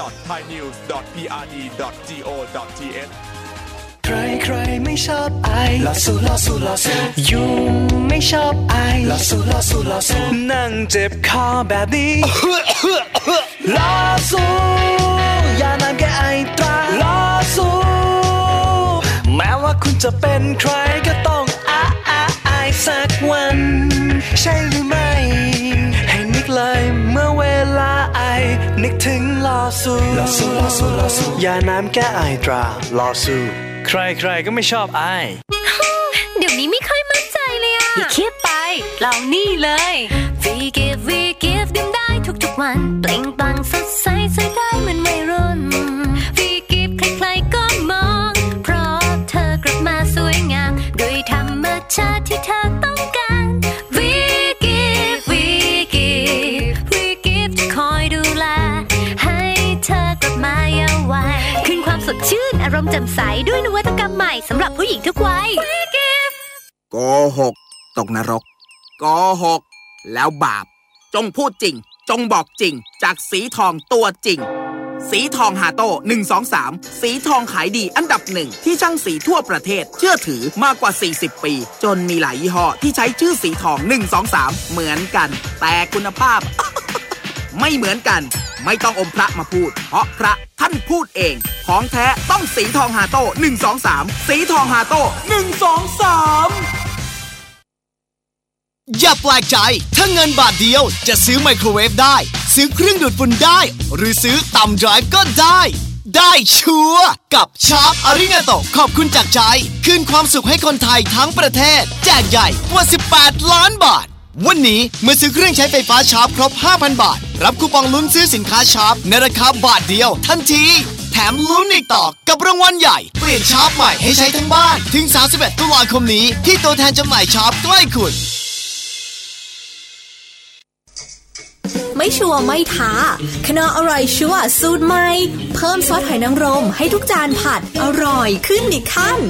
www.thainews.prd.go.th ใครใครไม่ชอบไอลอสู้ลอสู้ลอสู้ยุงไม่ชอบไอลอสู้ลอสู้ลอสู้นั่งเจ็บคอแบบนี้ลอสู้อย่านานแก้ไอตราลอสู้แม้ว่าคุณจะเป็นใครก็ต้อง ถึงลอสู้ลอสู้ลอสู้ลอสู้อย่าน้ำแก้ไอตราลอสู้ใครๆก็ไม่ชอบไอเดี๋ยวนี้ไม่ค่อยมั่นใจเลยอะอย่าคิดไปเรานี่เลย We give we give ดื่มได้ทุกๆวัน เปล่งปลั่งสดใสใส่ได้เหมือนวัยรุ่น We give ใครๆก็มอง เพราะเธอกลับมาสวยงามด้วยธรรมชาติที่เธอ รมณ์แจ่มใสด้วยนวัตกรรมใหม่สำหรับผู้หญิงทุกวัย We give โกหก ตกนรกโกหก แล้วบาป จงพูดจริง จงบอกจริง จากสีทองตัวจริง สีทองฮาโต้123สีทองขายดีอันดับหนึ่งที่ช่างสีทั่วประเทศ เชื่อถือมากกว่า 40 ปี จนมีหลายยี่ห้อที่ใช้ชื่อสีทอง123เหมือนกัน แต่คุณภาพ ไม่เหมือนกัน ไม่ต้องอมพระมาพูด เพราะพระท่านพูดเอง ของแท้ต้องสีทองฮาโต้123สีทองฮาโต้123องสามอย่าแปลกใจ ถ้าเงินบาทเดียวจะซื้อไมโครเวฟได้ ซื้อเครื่องดูดฝุ่นได้ หรือซื้อต่ำดรฟ์ก็ได้ ได้ชัวร์กับชาร์ปอาริงาโตขอบคุณจากใจ คืนความสุขให้คนไทยทั้งประเทศ แจกใหญ่กว่า 18 ล้านบาท วันนี้เมื่อซื้อเครื่องใช้ไฟฟ้าชาร์ปครบ 5,000 บาท รับคูปองลุ้นซื้อสินค้าชาร์ปในราคาบาทเดียว ทันที แถมลุ้นอีกต่อกับรางวัลใหญ่ เปลี่ยนชาร์ปใหม่ให้ใช้ทั้งบ้าน ถึง 31 ตุลาคมนี้ ที่ตัวแทนจำหน่ายชาร์ปใกล้คุณ ไม่ชัวร์ไม่ท้าคณะอร่อยชัวร์สูตรใหม่ เพิ่มซอสหอยนางรมให้ทุกจานผัดอร่อยขึ้นอีกขั้น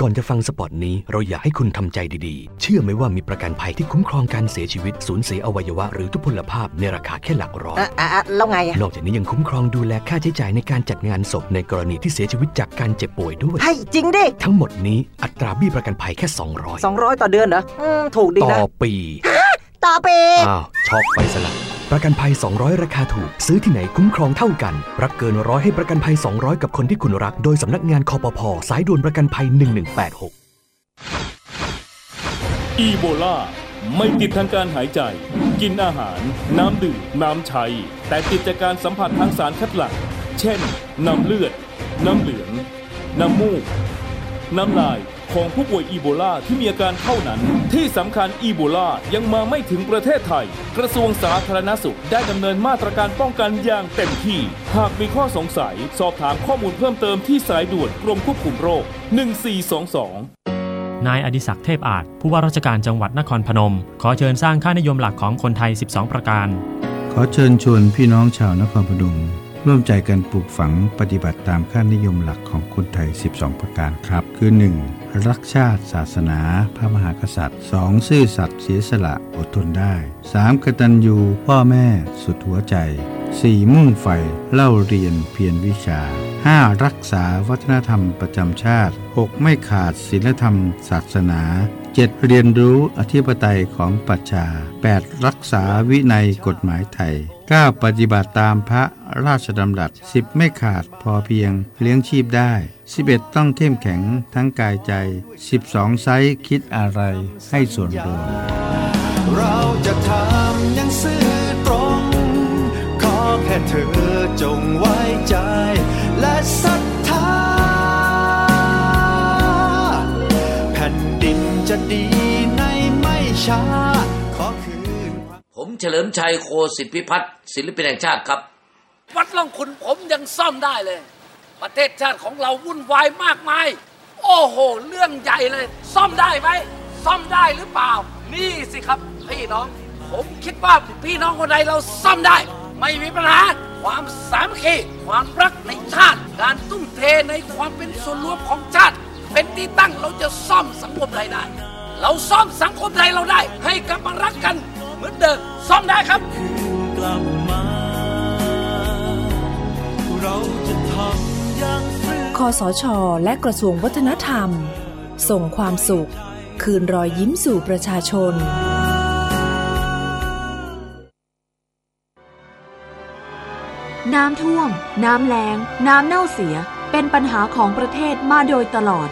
ก่อนจะฟังสปอตนี้ เราอยากให้คุณทำใจดีๆ เชื่อไหมว่ามีประกันภัยที่คุ้มครองการเสียชีวิต สูญเสียอวัยวะหรือทุพพลภาพในราคาแค่หลักร้อย อะอะอะแล้วไงอะนอกจากนี้ยังคุ้มครองดูแลค่าใช้จ่ายในการจัดงานศพในกรณีที่เสียชีวิตจากการเจ็บป่วยด้วย ให้จริงดิทั้งหมดนี้อัตราเบี้ยประกันภัยแค่ 200 200 ต่อเดือนเหรออืมถูกดีต่นะ อปี ต่อไปอ้าวช็อกไปซะละประกันภัย 200 ราคาถูก ซื้อที่ไหนคุ้มครองเท่ากัน รักเกินร้อยให้ประกันภัย 200 กับคนที่คุณรัก โดยสำนักงานคอปพสายด่วนประกันภัย 1186 อีโบลาไม่ติดทางการหายใจ กินอาหาร น้ำดื่ม น้ำใช้ แต่ติดจากการสัมผัสทางสารคัดหลั่ง เช่น น้ำเลือด น้ำเหลือง น้ำมูก น้ำลาย ของผู้ป่วยอีโบลาที่มีอาการเท่านั้น ที่สำคัญอีโบลายังมาไม่ถึงประเทศไทย กระทรวงสาธารณสุขได้ดำเนินมาตรการป้องกันอย่างเต็มที่ หากมีข้อสงสัย สอบถามข้อมูลเพิ่มเติมที่สายด่วนกรมควบคุมโรค 1422นายอดิศักดิ์เทพอาจ ผู้ว่าราชการจังหวัดนครพนม ขอเชิญสร้างค่านิยมหลักของคนไทย 12 ประการ ขอเชิญชวนพี่น้องชาวนครพนม ร่วมใจกันปลูกฝังปฏิบัติตามค่านิยมหลักของคนไทย 12 ประการครับ คือ 1. รักชาติศาสนา พระมหากษัตริย์ 2. ซื่อสัตย์เสียสละอดทนได้ 3. กตัญญูพ่อแม่สุดหัวใจ 4. มุ่งใฝ่เล่าเรียนเพียรวิชา 5. รักษาวัฒนธรรมประจำชาติ 6. ไม่ขาดศีลธรรม ศาสนา 7. เรียนรู้อธิปไตยของปัจชา 8. รักษาวินัยกฎหมายไทย 9. ปฏิบัติตามพระราชดำรัส 10. ไม่ขาดพอเพียงเลี้ยงชีพได้ 11. ต้องเข้มแข็งทั้งกายใจ 12. ไซส์คิดอะไรให้ส่วนรวมเราจะทำอย่างซื่อตรง ขอแค่เธอจงไว้ใจ และศรัทธาแผ่นดินจะดีในไม่ช้า เฉลิมชัยโคสิทธิพิพัฒน์ศิลปินแห่งชาติครับ วัดล่องขุนผมยังซ่อมได้เลย ประเทศชาติของเราวุ่นวายมากมาย โอ้โห เรื่องใหญ่เลย ซ่อมได้ไหมซ่อมได้หรือเปล่า นี่สิครับ พี่น้อง ผมคิดว่าพี่น้องคนใดเราซ่อมได้ ไม่มีปัญหาความสามัคคีความรักในชาติ การตุ้มเทในความเป็นส่วนรวมของชาติ เป็นที่ตั้งเราจะซ่อมสังคมไทยได้ เราซ่อมสังคมไทยเราได้ ให้กลับมารักกัน เหมือนเดิมซ่อมได้ครับกลลับมา เราจะทำอย่างซื่อคอสช และกระทรวงวัฒนธรรม ส่งความสุข คืนรอยยิ้มสู่ประชาชนน้ำท่วม น้ำแล้ง น้ำเน่าเสีย เป็นปัญหาของประเทศมาโดยตลอด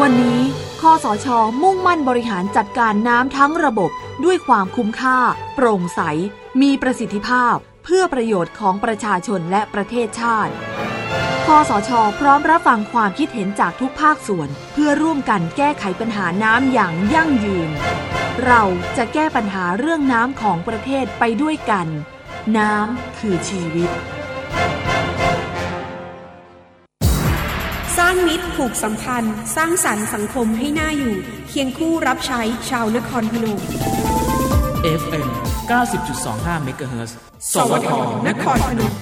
วันนี้ คอสช มุ่งมั่นบริหารจัดการน้ำทั้งระบบด้วยความคุ้มค่า โปร่งใส มีประสิทธิภาพ เพื่อประโยชน์ของประชาชนและประเทศชาติคอสช พร้อมรับฟังความคิดเห็นจากทุกภาคส่วน เพื่อร่วมกันแก้ไขปัญหาน้ำอย่างยั่งยืน เราจะแก้ปัญหาเรื่องน้ำของประเทศไปด้วยกัน น้ำคือชีวิต มิตรผูกสัมพันธ์ สร้างสรรค์สังคมให้น่าอยู่ เคียงคู่รับใช้ชาวนครพนม FM 90.25 MHz สวทนครพนม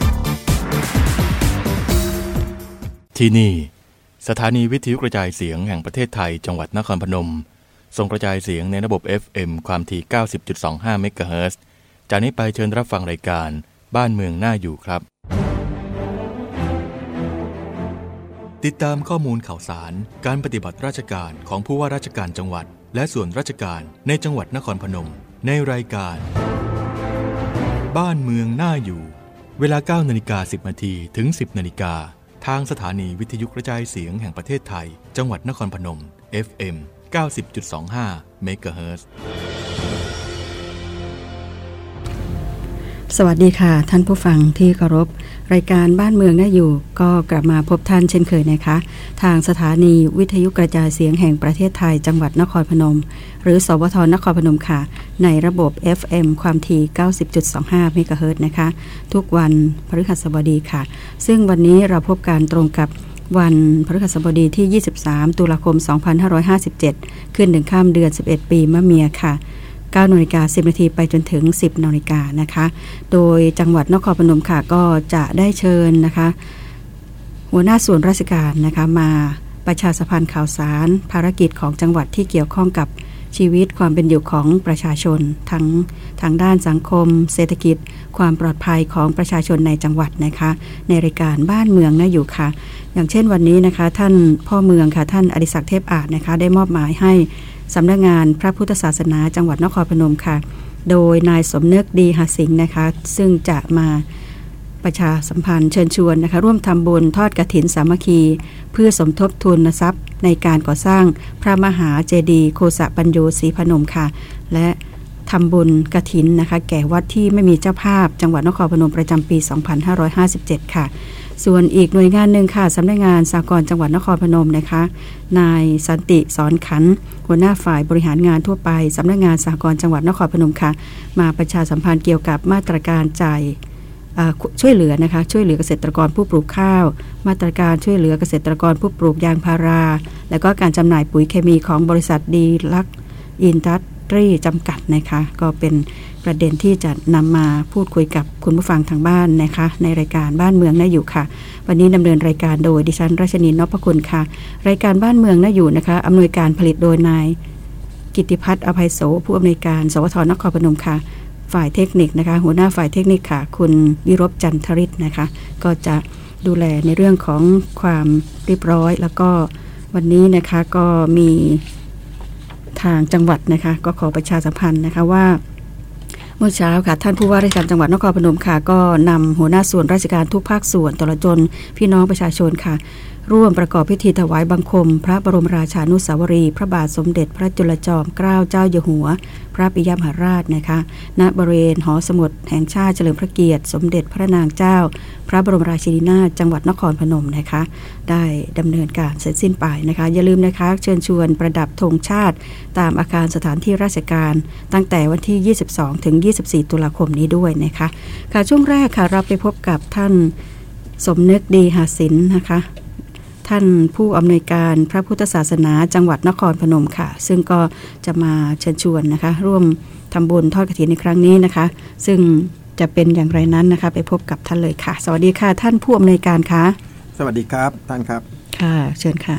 ที่นี่ สถานีวิทยุกระจายเสียงแห่งประเทศไทยจังหวัดนครพนม ส่งกระจายเสียงในระบบ FM ความถี่ 90.25เมกะเฮิรตซ์จากนี้ไปเชิญรับฟังรายการบ้านเมืองน่าอยู่ครับ ติดตามข้อมูลข่าวสาร การปฏิบัติราชการของผู้ว่าราชการจังหวัด และส่วนราชการในจังหวัดนครพนม ในรายการ บ้านเมืองน่าอยู่ เวลา9นาฬิกา10นาทีถึง 10นาฬิกาทางสถานีวิทยุกระจายเสียงแห่งประเทศไทย จังหวัดนครพนม FM 90.25เมกะเฮิร์ สวัสดีค่ะ ท่านผู้ฟังที่เคารพ รายการบ้านเมืองน่าอยู่ ก็กลับมาพบท่านเช่นเคยนะคะ ทางสถานีวิทยุกระจายเสียงแห่งประเทศไทย จังหวัดนครพนม หรือสวทนครพนมค่ะ ในระบบ FM ความถี่ 90.25เมกะเฮิรตซ์นะคะ ทุกวันพฤหัสบดีค่ะ ซึ่งวันนี้เราพบการตรงกับวันพฤหัสบดีที่ 23 ตุลาคม 2557 ขึ้นหนึ่งข้ามเดือน 11 ปีมะเมียค่ะ 9นาฬิกา10นาทีไปจนถึง 10นาฬิกานะคะ โดยจังหวัดนครพนมค่ะก็จะได้เชิญนะคะ หัวหน้าส่วนราชการนะคะมาประชาสัมพันธ์ข่าวสาร ภารกิจของจังหวัดที่เกี่ยวข้องกับชีวิตความเป็นอยู่ของประชาชน ทั้งทางด้านสังคม เศรษฐกิจ ความปลอดภัยของประชาชนในจังหวัดนะคะ ในรายการบ้านเมืองน่าอยู่ค่ะ อย่างเช่นวันนี้นะคะ ท่านพ่อเมืองค่ะท่านอดิศักดิ์เทพอาจนะคะ ได้มอบหมายให้ สำนักงานพระพุทธศาสนาจังหวัดนครพนมค่ะ โดยนายสมเนึกดีหาสิงห์นะคะ ซึ่งจะมาประชาสัมพันธ์เชิญชวนนะคะ ร่วมทำบุญทอดกระถินสามัคคี เพื่อสมทบทุนทรัพย์ ในการก่อสร้างพระมหาเจดีย์โคสะปัญโยศรีพนมค่ะ และทำบุญกระถินนะคะ แก่วัดที่ไม่มีเจ้าภาพจังหวัดนครพนมประจำปี 2557 ค่ะ ส่วนอีกหน่วยงานหนึ่งค่ะสำนักงานสากลจังหวัดนครพนมนะคะ นายสันติสอนขันหัวหน้าฝ่ายบริหารงานทั่วไปสำนักงานสากลจังหวัดนครพนมค่ะ มาประชาสัมพันธ์เกี่ยวกับมาตรการจ่ายช่วยเหลือนะคะช่วยเหลือเกษตรกรผู้ปลูกข้าว มาตรการช่วยเหลือเกษตรกรผู้ปลูกยางพารา และก็การจำหน่ายปุ๋ยเคมีของบริษัทดีลักอินดัสตรีจำกัดนะคะก็เป็น ประเด็นที่จะนำมาพูดคุยกับคุณผู้ฟังทางบ้านนะคะ ในรายการบ้านเมืองน่าอยู่ค่ะ วันนี้ดำเนินรายการโดยดิฉันรัชนีนพคุณค่ะ รายการบ้านเมืองน่าอยู่นะคะอำนวยการผลิตโดยนายกิติพัฒน์อภัยโสผู้อำนวยการ สวทนครพนมค่ะฝ่ายเทคนิคนะคะ หัวหน้าฝ่ายเทคนิคค่ะ คุณวิรบจันทริศนะคะ ก็จะดูแลในเรื่องของความเรียบร้อย แล้วก็วันนี้นะคะก็มีทางจังหวัดนะคะ ก็ขอประชาสัมพันธ์นะคะว่า เมื่อเช้าค่ะ ท่านผู้ว่าราชการจังหวัดนครพนมค่ะ ก็นำหัวหน้าส่วนราชการทุกภาคส่วนตลอดจนพี่น้องประชาชนค่ะ ร่วมประกอบพิธีถวายบังคม พระบรมราชานุสาวรีย์พระบาทสมเด็จพระจุลจอมเกล้าเจ้าอยู่หัว พระปิยมหาราชนะคะณบริเวณหอสมุดแห่งชาติเฉลิมพระเกียรติ สมเด็จพระนางเจ้า พระบรมราชินีนาถจังหวัดนครพนมนะคะ ได้ดำเนินการเสร็จสิ้นไปนะคะ อย่าลืมนะคะ เชิญชวนประดับธงชาติ ตามอาคารสถานที่ราชการ ตั้งแต่วันที่ 22 ถึง 24 ตุลาคมนี้ด้วยนะคะค่ะช่วงแรกค่ะเราไปพบกับท่านสมนึกดีหาสินนะคะ ท่านผู้อำนวยการพระพุทธศาสนาจังหวัดนครพนมค่ะ ซึ่งก็จะมาเชิญชวนนะคะ ร่วมทำบุญทอดกระถินในครั้งนี้นะคะ ซึ่งจะเป็นอย่างไรนั้นนะคะ ไปพบกับท่านเลยค่ะ สวัสดีค่ะ ท่านผู้อำนวยการคะสวัสดีครับท่านครับ ค่ะ เชิญค่ะ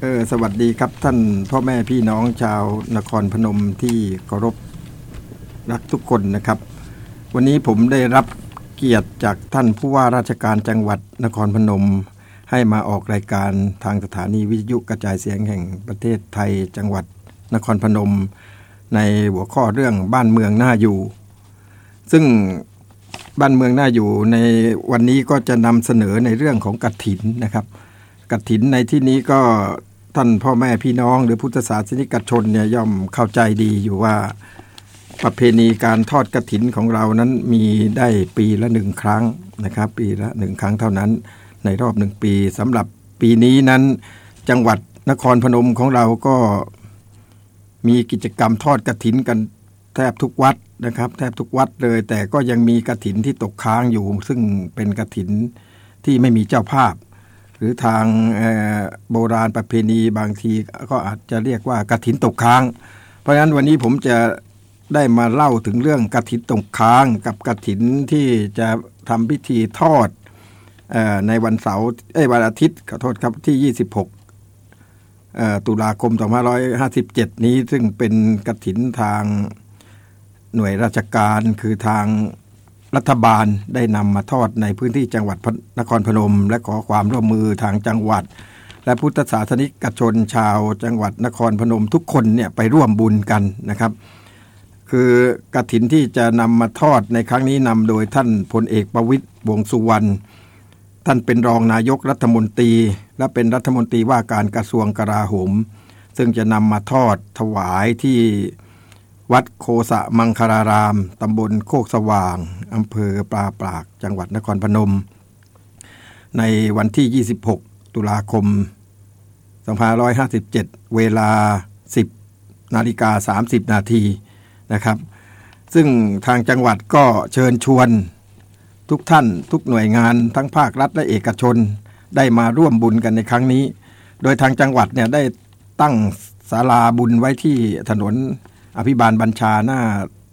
เออสวัสดีครับท่านพ่อแม่พี่น้องชาวนครพนมที่เคารพรักทุกคนนะครับ วันนี้ผมได้รับเกียรติจากท่านผู้ว่าราชการจังหวัดนครพนม ให้มาออกรายการทางสถานีวิทยุกระจายเสียงแห่งประเทศไทยจังหวัดนครพนม ในหัวข้อเรื่องบ้านเมืองน่าอยู่ ซึ่งบ้านเมืองน่าอยู่ในวันนี้ก็จะนำเสนอในเรื่องของกฐินนะครับกฐินในที่นี้ก็ท่านพ่อแม่พี่น้องหรือพุทธศาสนิกชนเนี่ยย่อมเข้าใจดีอยู่ว่าประเพณีการทอดกระถินของเรานั้นมีได้ปีละหนึ่งครั้งนะครับ ปีละหนึ่งครั้งเท่านั้น ในรอบหนึ่งปีสำหรับปีนี้นั้น จังหวัดนครพนมของเราก็มีกิจกรรมทอดกระถินกันแทบทุกวัดนะครับ แทบทุกวัดเลย แต่ก็ยังมีกระถินที่ตกค้างอยู่ ซึ่งเป็นกระถินที่ไม่มีเจ้าภาพ หรือทางโบราณประเพณีบางทีก็อาจจะเรียกว่ากระถินตกค้าง เพราะฉะนั้นวันนี้ผมจะได้มาเล่าถึงเรื่องกระถินตกค้าง กับกระถินที่จะทำพิธีทอด ในวันเสาร์เอ้วันอาทิตย์ขอโทษครับที่ 26 ตุลาคม 2557 นี้ซึ่งเป็นกระถินทางหน่วยราชการคือทางรัฐบาลได้นำมาทอดในพื้นที่จังหวัดนครพนม และขอความร่วมมือทางจังหวัด และพุทธศาสนิกชนชาวจังหวัดนครพนมทุกคนเนี่ยไปร่วมบุญกันนะครับ คือกระถินที่จะนำมาทอดในครั้งนี้นำโดยท่านพลเอกประวิตยวงสุวรรณ ท่านเป็นรองนายกรัฐมนตรี และเป็นรัฐมนตรีว่าการกระทรวงกลาโหม ซึ่งจะนำมาทอดถวายที่วัดโคสะมังคาราราม ตำบลโคกสว่างอำเภอปลาปาก จังหวัดนครพนม ในวันที่ 26 ตุลาคม 2557 เวลา 10 นาฬิกา 30 นาทีนะครับ ซึ่งทางจังหวัดก็เชิญชวน ทุกท่านทุกหน่วยงานทั้งภาครัฐและเอกชน ได้มาร่วมบุญกันในครั้งนี้ โดยทางจังหวัดเนี่ยได้ตั้งศาลาบุญไว้ที่ถนนอภิบาลบัญชาหน้า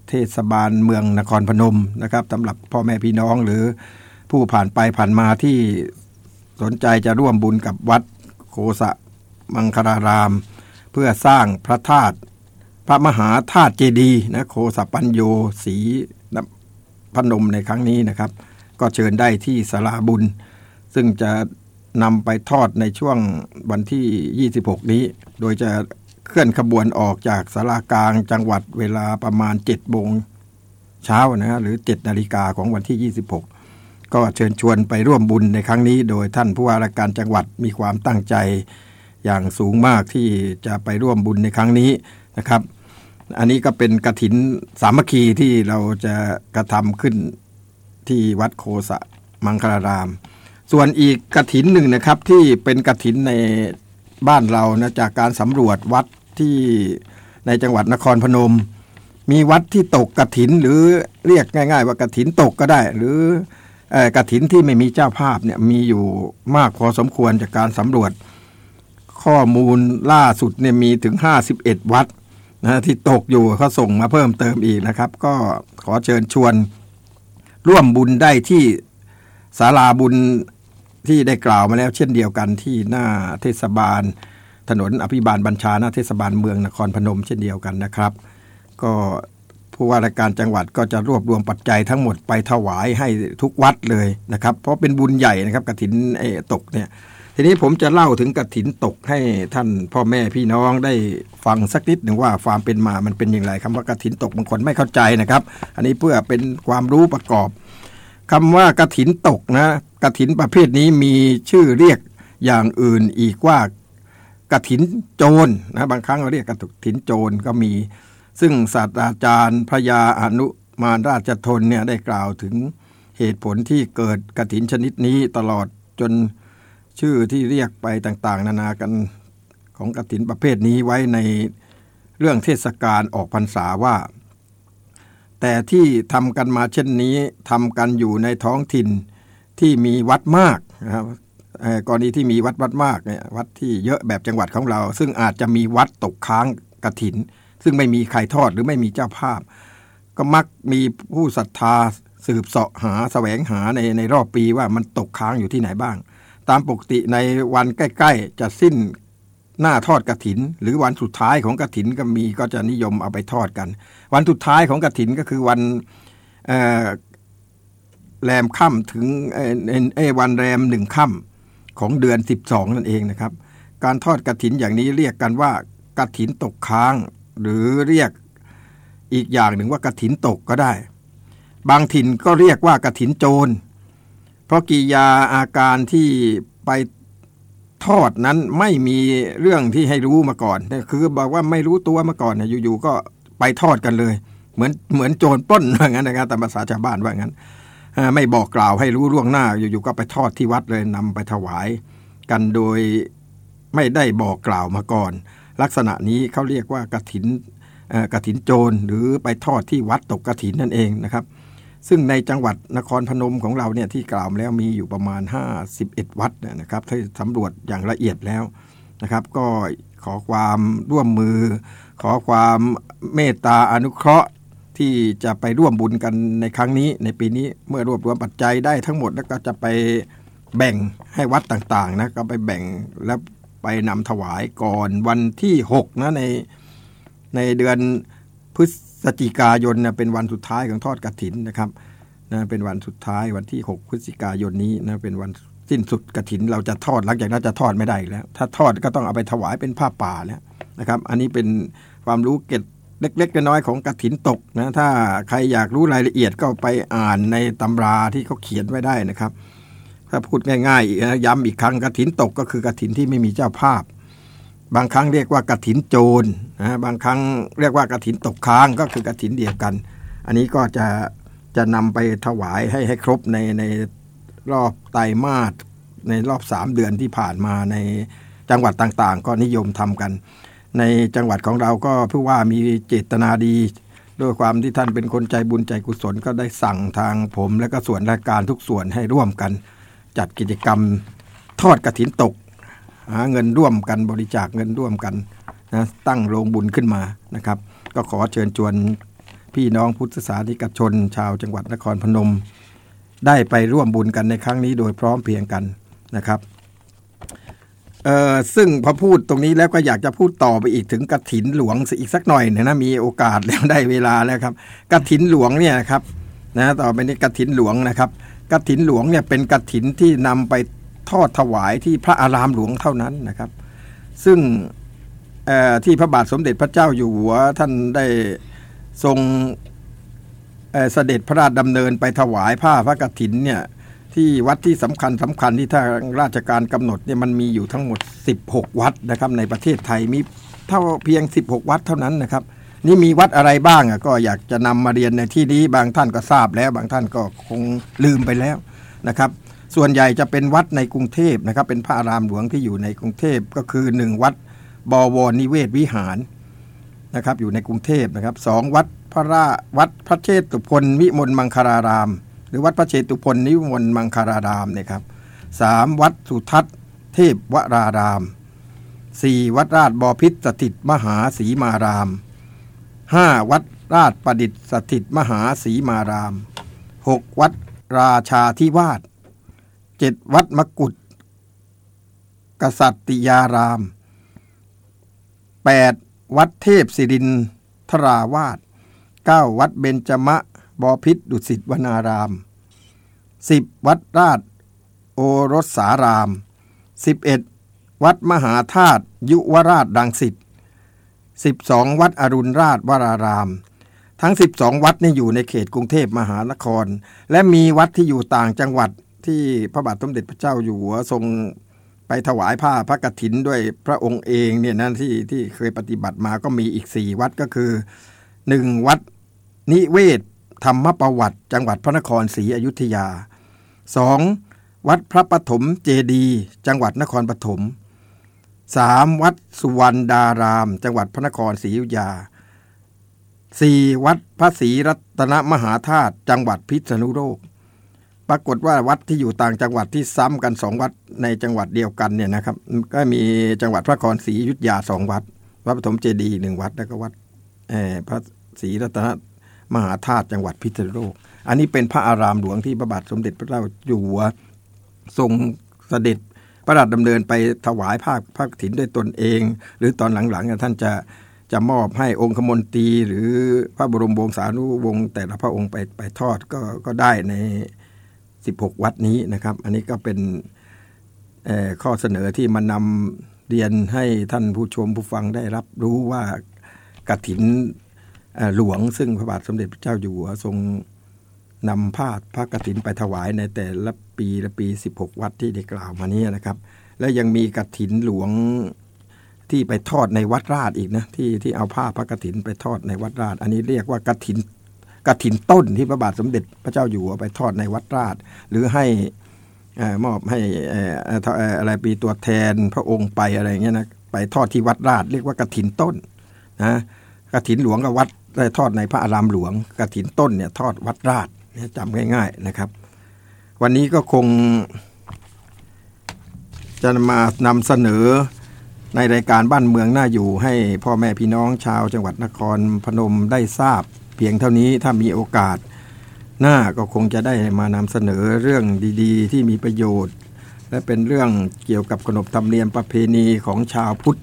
เทศบาลเมืองนครพนมนะครับสำหรับพ่อแม่พี่น้องหรือผู้ผ่านไปผ่านมาที่สนใจจะร่วมบุญกับวัดโคสะมังคาราราม เพื่อสร้างพระธาตุพระมหาธาตุเจดีย์นะโคสะปัญโยศรีพนมในครั้งนี้นะครับ ก็เชิญได้ที่สาราบุญ ซึ่งจะนำไปทอดในช่วงวันที่ 26 นี้ โดยจะเคลื่อนขบวนออกจากสารากลางจังหวัดเวลาประมาณ7โมงเช้านะฮะหรือ 7 นาฬิกาของวันที่ 26 ก็เชิญชวนไปร่วมบุญในครั้งนี้ โดยท่านผู้ว่าราชการจังหวัดมีความตั้งใจอย่างสูงมากที่จะไปร่วมบุญในครั้งนี้นะครับ อันนี้ก็เป็นกระถินสามัคคีที่เราจะกระทำขึ้น ที่วัดโคสะมังคลาราม ส่วนอีกกระถินหนึ่งนะครับที่เป็นกระถินในบ้านเรานะจากการสำรวจวัดที่ในจังหวัดนครพนม มีวัดที่ตกกระถินหรือเรียกง่าย ๆ ว่ากระถินตกก็ได้ หรือกระถินที่ไม่มีเจ้าภาพเนี่ยมีอยู่มากพอสมควรจากการสำรวจ ข้อมูลล่าสุดเนี่ยมีถึง 51 วัดนะที่ตกอยู่เขาส่งมาเพิ่มเติมอีกนะครับ ก็ขอเชิญชวน ร่วมบุญได้ที่ศาลาบุญที่ได้กล่าวมาแล้วเช่นเดียวกันที่หน้าเทศบาล ถนนอภิบาลบัญชาหน้าเทศบาลเมืองนครพนมเช่นเดียวกันนะครับ ก็ผู้ว่าราชการจังหวัดก็จะรวบรวมปัจจัยทั้งหมดไปถวายให้ทุกวัดเลยนะครับ เพราะเป็นบุญใหญ่นะครับกระถินไอ้ตกเนี่ย ทีนี้ผมจะเล่าถึงกระถินตกให้ท่านพ่อแม่พี่น้องได้ฟังสักนิดหนึ่งว่าความเป็นมามันเป็นอย่างไรคำว่ากระถินตกบางคนไม่เข้าใจนะครับ อันนี้เพื่อเป็นความรู้ประกอบคำว่ากระถินตกนะกระถินประเภทนี้มีชื่อเรียกอย่างอื่นอีกว่ากระถินโจรนะบางครั้งเราเรียกกระถินโจรก็มี ซึ่งศาสตราจารย์พระยาอนุมานราชทนเนี่ยได้กล่าวถึงเหตุผลที่เกิดกระถินชนิดนี้ตลอดจน ชื่อที่เรียกไปต่างๆ นานากันของกระถินประเภทนี้ไว้ในเรื่องเทศกาลออกพรรษาว่า แต่ที่ทำกันมาเช่นนี้ทำกันอยู่ในท้องถิ่นที่มีวัดมากนะครับกรณีที่มีวัดวัดมากเนี่ยวัดที่เยอะแบบจังหวัดของเรา ซึ่งอาจจะมีวัดตกค้างกระถิน ซึ่งไม่มีใครทอดหรือไม่มีเจ้าภาพ ก็มักมีผู้ศรัทธาสืบเสาะหาแสวงหาในในรอบปีว่ามันตกค้างอยู่ที่ไหนบ้าง ตามปกติในวันใกล้ ๆ จะสิ้นหน้าทอดกระถิน หรือวันสุดท้ายของกระถินก็มีก็จะนิยมเอาไปทอดกัน วันสุดท้ายของกระถินก็คือวันแรมค่ำถึงเอวันแรมหนึ่งค่ำของเดือนสิบสองนั่นเองนะครับ การทอดกระถินอย่างนี้เรียกกันว่ากระถินตกค้าง หรือเรียกอีกอย่างหนึ่งว่ากระถินตกก็ได้ บางถิ่นก็เรียกว่ากระถินโจร เพราะกิยาอาการที่ไปทอดนั้นไม่มีเรื่องที่ให้รู้มาก่อนคือบอกว่าไม่รู้ตัวมาก่อนเนี่ยอยู่ๆก็ไปทอดกันเลย เหมือนเหมือนโจรปล้นว่างั้นนะครับตามภาษาชาวบ้านว่างั้นไม่บอกกล่าวให้รู้ล่วงหน้า อยู่ๆก็ไปทอดที่วัดเลยนำไปถวายกันโดยไม่ได้บอกกล่าวมาก่อน ลักษณะนี้เขาเรียกว่ากระถินกระถินโจรหรือไปทอดที่วัดตกกระถินนั่นเองนะครับ ซึ่งในจังหวัดนครพนมของเราเนี่ยที่กล่าวแล้วมีอยู่ประมาณ 51 วัดนะครับที่สำรวจอย่างละเอียดแล้วนะครับ ก็ขอความร่วมมือ ขอความเมตตาอนุเคราะห์ที่จะไปร่วมบุญกันในครั้งนี้ในปีนี้เมื่อรวบรวมปัจจัยได้ทั้งหมดแล้วก็จะไปแบ่งให้วัดต่างๆนะก็ไปแบ่งแล้วไปนำถวายก่อนวันที่6นะในในเดือนพฤศ จิกายนนะเป็นวันสุดท้ายของทอดกรถินนะครับนะเป็นวันสุดท้ายวันที่ 6 พฤศจิกายนนี้นะเป็นวันสิ้นสุดกรถิน เราจะทอดหลังจากนั้นจะทอดไม่ได้แล้ว ถ้าทอดก็ต้องเอาไปถวายเป็นผ้าป่าแล้วนะครับ อันนี้เป็นความรู้เก็ดเล็กๆน้อยๆของกระถินตกนะถ้าใครอยากรู้รายละเอียดก็ไปอ่านในตำราที่เขาเขียนไว้ได้นะครับ ถ้าพูดง่ายๆย้ำอีกครั้งกระถินตกก็คือกระถินที่ไม่มีเจ้าภาพ บางครั้งเรียกว่ากระถินโจรนะบางครั้งเรียกว่ากระถินตกค้างก็คือกระถินเดียวกัน อันนี้ก็จะจะนำไปถวายให้ให้ครบในในรอบไตรมาสในรอบสามเดือนที่ผ่านมาในจังหวัดต่างๆ ก็นิยมทำกัน ในจังหวัดของเราก็เพื่อว่ามีเจตนาดีด้วยความที่ท่านเป็นคนใจบุญใจกุศลก็ได้สั่งทางผม และก็ส่วนราชการทุกส่วนให้ร่วมกัน จัดกิจกรรมทอดกระถินตก หาเงินร่วมกันบริจาคเงินร่วมกันนะตั้งโรงบุญขึ้นมานะครับ ก็ขอเชิญชวนพี่น้องพุทธศาสนิกชน ชาวจังหวัดนครพนม ได้ไปร่วมบุญกันในครั้งนี้โดยพร้อมเพียงกันนะครับเออซึ่งพอพูดตรงนี้แล้วก็อยากจะพูดต่อไปอีกถึงกระถินหลวงอีกสักหน่อยนี่ยนะมีโอกาสแล้วได้เวลาแล้วครับกระถินหลวงเนี่ยครับนะต่อไปนี้กระถินหลวงนะครับกระถินหลวงเนี่ยเป็นกระถินที่นำไป ทอดถวายที่พระอารามหลวงเท่านั้นนะครับ ซึ่งที่พระบาทสมเด็จพระเจ้าอยู่หัวท่านได้ทรงเสด็จพระราชดำเนินไปถวายผ้าพระกฐินเนี่ยที่วัดที่สำคัญสำคัญที่ทางราชการกำหนดเนี่ยมันมีอยู่ทั้งหมด 16 วัดนะครับ ในประเทศไทยมีเท่าเพียง 16 วัดเท่านั้นนะครับ นี่มีวัดอะไรบ้างอะก็อยากจะนำมาเรียนในที่นี้บางท่านก็ทราบแล้ว บางท่านก็คงลืมไปแล้วนะครับ ส่วนใหญ่จะเป็นวัดในกรุงเทพนะครับ เป็นพระอารามหลวงที่อยู่ในกรุงเทพก็คือ 1 วัดบวรนิเวศวิหารนะครับ อยู่ในกรุงเทพนะครับสองวัดพระราวัดพระเชตุพนวิมลมังคาราราม หรือวัดพระเชตุพนนิมนต์มังคารารามเนี่ยครับสามวัดสุทัศน์เทพวรารามสี่วัดราชบพิษสถิตมหาสีมารามห้าวัดราชประดิษฐ์สถิตมหาสีมารามหกวัดราชาธิวาส เจ็ดวัดมกุฏกษัตริยารามแปดวัดเทพศิรินทราวาสเก้าวัดเบญจมะบอพิษดุสิตวนารามสิบวัดราช โอรสสารามสิบเอ็ดวัดมหาธาตุยุวราชดังสิทธิ์สิบสองวัดอรุณราชวราราม ทั้งสิบสองวัดนี่อยู่ในเขตกรุงเทพมหานคร และมีวัดที่อยู่ต่างจังหวัด ที่พระบาทสมเด็จพระเจ้าอยู่หัวทรงไปถวายผ้าพระกฐินด้วยพระองค์เองเนี่ยนั่นที่ที่เคยปฏิบัติมาก็มีอีกสี่วัดก็คือหนึ่งวัดนิเวศ ธรรมประวัติ จังหวัดพระนครศรีอยุธยา 2. วัดพระปฐมเจดี จังหวัดนครปฐม 3. วัดสุวรรณดาราม จังหวัดพระนครศรีอยุธยา 4. วัดพระศรีรัตนมหาธาตุจังหวัดพิษณุโลก ปรากฏว่าวัดที่อยู่ต่างจังหวัดที่ซ้ำกันสองวัดในจังหวัดเดียวกันเนี่ยนะครับ ก็มีจังหวัดพระนครศรีอยุธยาสองวัด วัดปฐมเจดีย์หนึ่งวัดแล้วก็วัดพระศรีรัตนมหาธาตุจังหวัดพิษณุโลกอันนี้เป็นพระอารามหลวงที่พระบาทสมเด็จพระเจ้าอยู่หัวทรงเสด็จพระราชดำเนินไปถวายภาคภาคถินด้วยตนเอง หรือตอนหลังๆท่านจะจะมอบให้องคมนตรีหรือพระบรมวงศานุวงศ์แต่ละพระองค์ไปไปทอดก็ก็ได้ใน 16 วัดนี้นะครับ อันนี้ก็เป็นข้อเสนอที่มานำเรียนให้ท่านผู้ชมผู้ฟังได้รับรู้ว่ากฐินหลวงซึ่งพระบาทสมเด็จพระเจ้าอยู่หัวทรงนำผ้าพระกฐินไปถวายในแต่ละปีละปี 16 วัดที่ได้กล่าวมานี้นะครับ และยังมีกฐินหลวงที่ไปทอดในวัดราชอีกนะที่ที่เอาผ้าพระกฐินไปทอดในวัดราช อันนี้เรียกว่ากฐิน กฐินต้นที่พระบาทสมเด็จพระเจ้าอยู่หัวไปทอดในวัดราช หรือให้มอบให้อะไรปีตัวแทนพระองค์ไปอะไรเงี้ยนะไปทอดที่วัดราช เรียกว่ากฐินต้นนะกฐินหลวงกับวัดได้ทอดในพระอารามหลวงกฐินต้นเนี่ยทอดวัดราชจำง่าย ๆนะครับ วันนี้ก็คงจะมานำเสนอในรายการบ้านเมืองน่าอยู่ให้พ่อแม่พี่น้องชาวจังหวัดนครพนมได้ทราบ เพียงเท่านี้ถ้ามีโอกาส หน้าก็คงจะได้มานำเสนอเรื่องดีๆ ที่มีประโยชน์ และเป็นเรื่องเกี่ยวกับขนบธรรมเนียมประเพณีของชาวพุทธ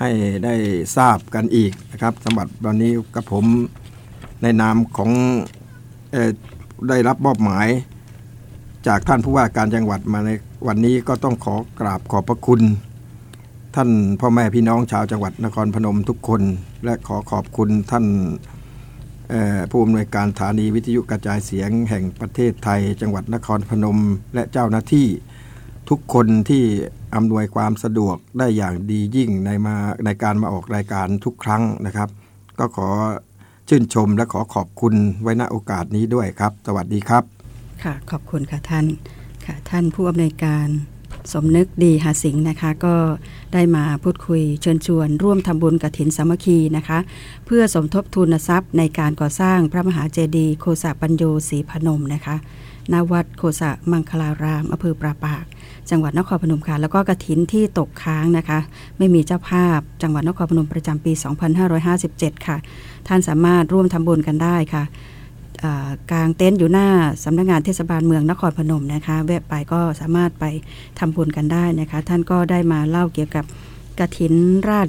ให้ได้ทราบกันอีกนะครับสำหรับวันนี้กับผมในนามของได้รับมอบหมาย จากท่านผู้ว่าการจังหวัดมาในวันนี้ก็ต้องขอกราบขอบพระคุณ ท่านพ่อแม่พี่น้องชาวจังหวัดนครพนมทุกคน และขอขอบคุณท่าน ผู้อำนวยการสถานีวิทยุกระจายเสียงแห่งประเทศไทย จังหวัดนครพนม และเจ้าหน้าที่ทุกคนที่อำนวยความสะดวกได้อย่างดียิ่งในมาในการมาออกรายการทุกครั้งนะครับ ก็ขอชื่นชมและขอขอบคุณไว้ณโอกาสนี้ด้วยครับ สวัสดีครับ ค่ะขอบคุณค่ะท่านค่ะท่านผู้อำนวยการ สมนึกดีหาสิงห์นะคะ ก็ได้มาพูดคุยเชิญชวน ร่วมทำบุญกระถินสามัคคีนะคะ เพื่อสมทบทุนทรัพย์ในการก่อสร้างพระมหาเจดีย์โคสะปัญโยศรีพนมนะคะณวัดโคสะมังคลารามอำเภอปราปาก จังหวัดนครพนมค่ะ แล้วก็กระถินที่ตกค้างนะคะ ไม่มีเจ้าภาพ จังหวัดนครพนมประจำปี 2557 ค่ะ ท่านสามารถร่วมทำบุญกันได้ค่ะ กลางเต็นท์อยู่หน้าสำนักงงานเทศบาลเมืองนครพนมนะคะแวะไปก็สามารถไปทำบุญกันได้นะคะ ท่านก็ได้มาเล่าเกี่ยวกับกระถินราช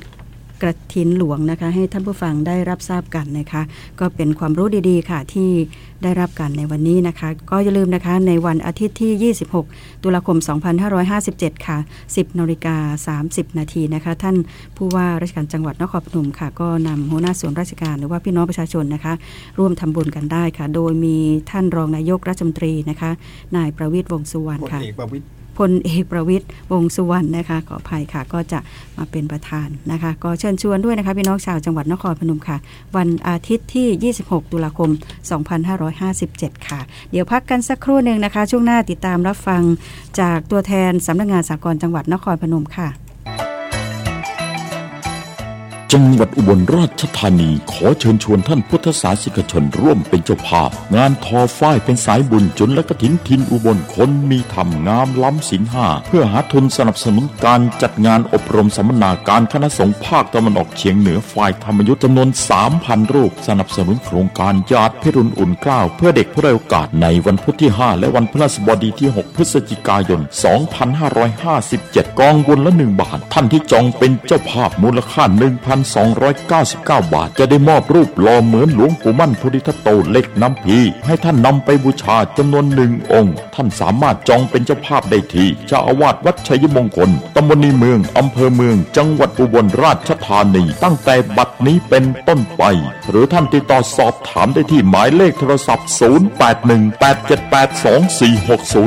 กระถินหลวงนะคะ ให้ท่านผู้ฟังได้รับทราบกันนะคะ ก็เป็นความรู้ดีๆค่ะที่ได้รับกันในวันนี้นะคะ ก็อย่าลืมนะคะในวันอาทิตย์ที่ 26 ตุลาคม 2557 ค่ะ 10นาฬิกา30 นาทีนะคะ ท่านผู้ว่าราชการจังหวัดนครปฐมค่ะ ก็นำหัวหน้าส่วนราชการหรือว่าพี่น้องประชาชนนะคะ ร่วมทำบุญกันได้ค่ะ โดยมีท่านรองนายกรัฐมนตรีนะคะ นายประวิตรวงสุวรรณค่ะ พลเอกประวิตยวงสุวรรณนะคะขออภัยค่ะก็จะมาเป็นประธานนะคะ ก็เชิญชวนด้วยนะคะพี่น้องชาวจังหวัดนครพนมค่ะ วันอาทิตย์ที่ 26 ตุลาคม 2557 ค่ะ เดี๋ยวพักกันสักครู่หนึ่งนะคะ ช่วงหน้าติดตามรับฟังจากตัวแทนสำนักงงานสากลจังหวัดนครพนมค่ะ จังหวัดอุบลราชธานีขอเชิญชวนท่านพุทธศาสนิกชนร่วมเป็นเจ้าภาพ งานทอฝ้ายเป็นสายบุญจนและกถินทินอุบลคนมีธรรมงามล้ำสินห้าเพื่อหาทุนสนับสนุนการจัดงานอบรมสัมมนาการคณะสงฆ์ภาคตะวันออกเฉียงเหนือฝ่ายธรรมยุทธ์จำนวน3,000 รูป สนับสนุนโครงการญาติพิรุณอุ่นกล้าวเพื่อเด็กผู้ได้โอกาสในวันพุธที่ 5 และวันพฤหัสบดีที่ 6 พฤศจิกายน 2557 กองบุญละ 1 บาท ท่านที่จองเป็นเจ้าภาพมูลค่า1,209 99 บาท จะได้มอบรูปหล่อเหมือนหลวงปู่มั่นพุทธิทโตเล็กน้ำพี ให้ท่านนำไปบูชาจำนวนหนึ่งองค์ ท่านสามารถจองเป็นเจ้าภาพได้ที่เจ้าอาวาสวัดชัยมงคลตำบลในเมืองอำเภอเมือง จังหวัดอุบลราชธานี ตั้งแต่บัดนี้เป็นต้นไป หรือท่านติดต่อสอบถามได้ที่หมายเลขโทรศัพท์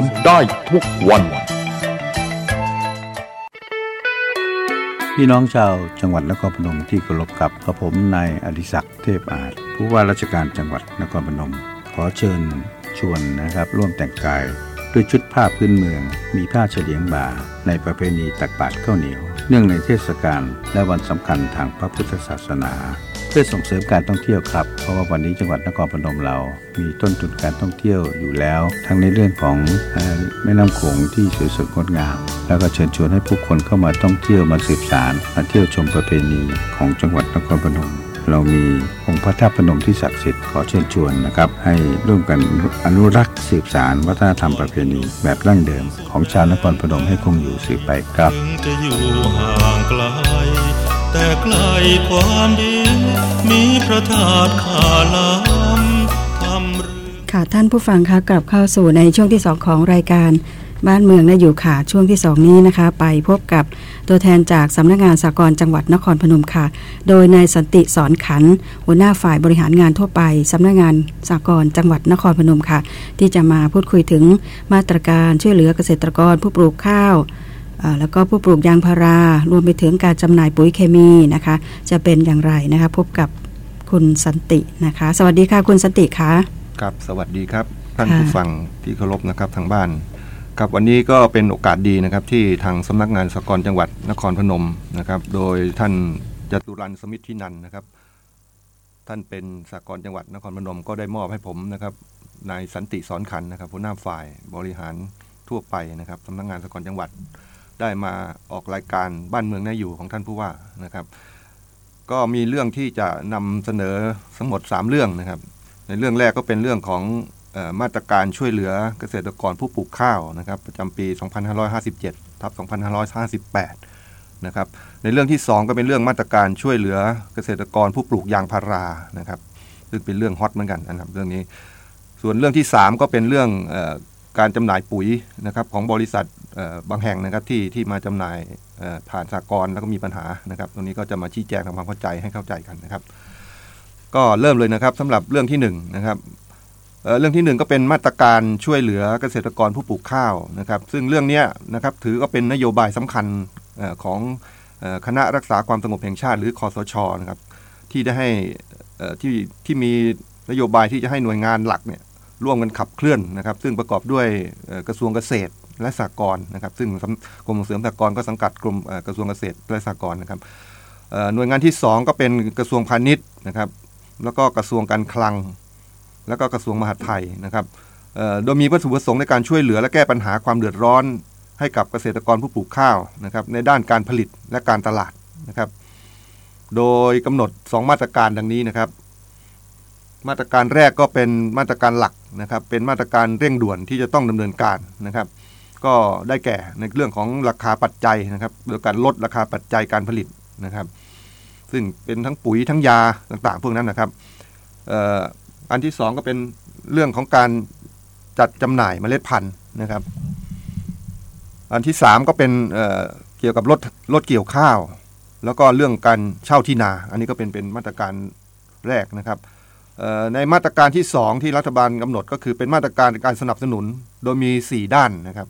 0818782460 ได้ทุกวัน พี่น้องชาวจังหวัดนครพนมที่เคารพครับกระผมนายอดิศักดิ์เทพอาจผู้ว่าราชการจังหวัดนครพนม ขอเชิญชวนนะครับ ร่วมแต่งกาย ด้วยชุดผ้าพื้นเมือง มีผ้าเฉลียงบ่า ในประเพณีตักบาตรข้าวเหนียว เนื่องในเทศกาลและวันสำคัญทางพระพุทธศาสนา เพื่อส่งเสริมการท่องเที่ยวครับ เพราะว่าวันนี้จังหวัดนครพนมเรา มีต้นทุนการท่องเที่ยวอยู่แล้ว ทั้งในเรื่องของแม่น้ำโขงที่สวยสดงดงาม แล้วก็เชิญชวนให้ผู้คนเข้ามาท่องเที่ยวมาสืบสารมาเที่ยวชมประเพณีของจังหวัดนครพนมเรามีองค์พระธาตุพนมที่ศักดิ์สิทธิ์ขอเชิญชวนนะครับ ให้ร่วมกันอนุรักษ์สืบสารวัฒนธรรมประเพณีแบบดั้งเดิม ของชาวนครพนมให้คงอยู่สืบไปครับจะอยู่ห่างไกลแต่ไกลความดีมีพระธาตุขาน้ำทำค่ะท่านผู้ฟังคะกลับเข้าสู่ในช่วงที่2ของรายการ บ้านเมืองน่าอยู่ค่ะ ช่วงที่ 2 นี้นะคะ ไปพบกับตัวแทนจากสำนักงานสากลจังหวัดนครพนมค่ะ โดยนายสันติสอนขัน หัวหน้าฝ่ายบริหารงานทั่วไปสำนักงานสากลจังหวัดนครพนมค่ะ ที่จะมาพูดคุยถึงมาตรการช่วยเหลือเกษตรกรผู้ปลูกข้าวอ่าแล้วก็ผู้ปลูกยางพารา รวมไปถึงการจำหน่ายปุ๋ยเคมีนะคะ จะเป็นอย่างไรนะคะ พบกับคุณสันตินะคะ สวัสดีค่ะคุณสันติคะครับ สวัสดีครับท่านค่ะผู้ฟังที่เคารพนะครับทางบ้าน ครับวันนี้ก็เป็นโอกาสดีนะครับที่ทางสำนักงานสกลจังหวัดนครพนมนะครับ โดยท่านจตุรันสมิทธินันนะครับ ท่านเป็นสกลจังหวัดนครพนมก็ได้มอบให้ผมนะครับนายสันติสอนขันนะครับหัวหน้าฝ่ายบริหารทั่วไปนะครับสำนักงานสกลจังหวัด ได้มาออกรายการบ้านเมืองน่าอยู่ของท่านผู้ว่านะครับ ก็มีเรื่องที่จะนำเสนอทั้งหมด 3 เรื่องนะครับ ในเรื่องแรกก็เป็นเรื่องของ มาตรการช่วยเหลือเกษตรกรผู้ปลูกข้าวนะครับประจำปี 2557ทับ2558นะครับในเรื่องที่ 2 ก็เป็นเรื่องมาตรการช่วยเหลือเกษตรกรผู้ปลูกยางพารานะครับซึ่งเป็นเรื่องฮอตเหมือนกันนะครับเรื่องนี้ ส่วนเรื่องที่ 3 ก็เป็นเรื่องออการจำหน่ายปุ๋ยนะครับของบริษัทบางแห่งนะครับที่ที่มาจำหน่ายผ่านสากลแล้วก็มีปัญหานะครับ ตรงนี้ก็จะมาชี้แจงทำความเข้าใจให้เข้าใจกันนะครับ ก็เริ่มเลยนะครับสำหรับเรื่องที่หนึ่งนะครับ เรื่องที่หนึ่งก็เป็นมาตรการช่วยเหลือเกษตรกรผู้ปลูกข้าวนะครับ ซึ่งเรื่องนี้นะครับถือก็เป็นนโยบายสำคัญของคณะรักษาความสงบแห่งชาติ หรือคอสชนะครับที่ได้ให้ที่ที่มีนโยบายที่จะให้หน่วยงานหลักเนี่ยร่วมกันขับเคลื่อนนะครับ ซึ่งประกอบด้วยกระทรวงเกษตรและสหกรณ์นะครับ ซึ่งกรมส่งเสริมสหกรณ์ก็สังกัดกรมกระทรวงเกษตรและสหกรณ์นะครับหน่วยงานที่ 2 ก็เป็นกระทรวงพาณิชย์นะครับ แล้วก็กระทรวงการคลัง แล้วก็กระทรวงมหาดไทยนะครับโดยมีวัตถุประสงค์ในการช่วยเหลือและแก้ปัญหาความเดือดร้อน ให้กับเกษตรกรผู้ปลูกข้าวนะครับในด้านการผลิตและการตลาดนะครับ โดยกำหนด 2 มาตรการดังนี้นะครับ มาตรการแรกก็เป็นมาตรการหลักนะครับ เป็นมาตรการเร่งด่วนที่จะต้องดำเนินการนะครับ ก็ได้แก่ในเรื่องของราคาปัจจัยนะครับโดยการลดราคาปัจจัยการผลิตนะครับ ซึ่งเป็นทั้งปุ๋ยทั้งยาต่างๆ พวกนั้นนะครับ อันที่สองก็เป็นเรื่องของการจัดจำหน่ายเมล็ดพันธุ์นะครับ อันที่สามก็เป็นเเกี่ยวกับรถรถเกี่ยวข้าว แล้วก็เรื่องการเช่าที่นา อันนี้ก็เป็นเป็นมาตรการแรกนะครับในมาตรการที่ 2 ที่รัฐบาลกำหนดก็คือเป็นมาตรการการสนับสนุนโดยมี 4 ด้านนะครับ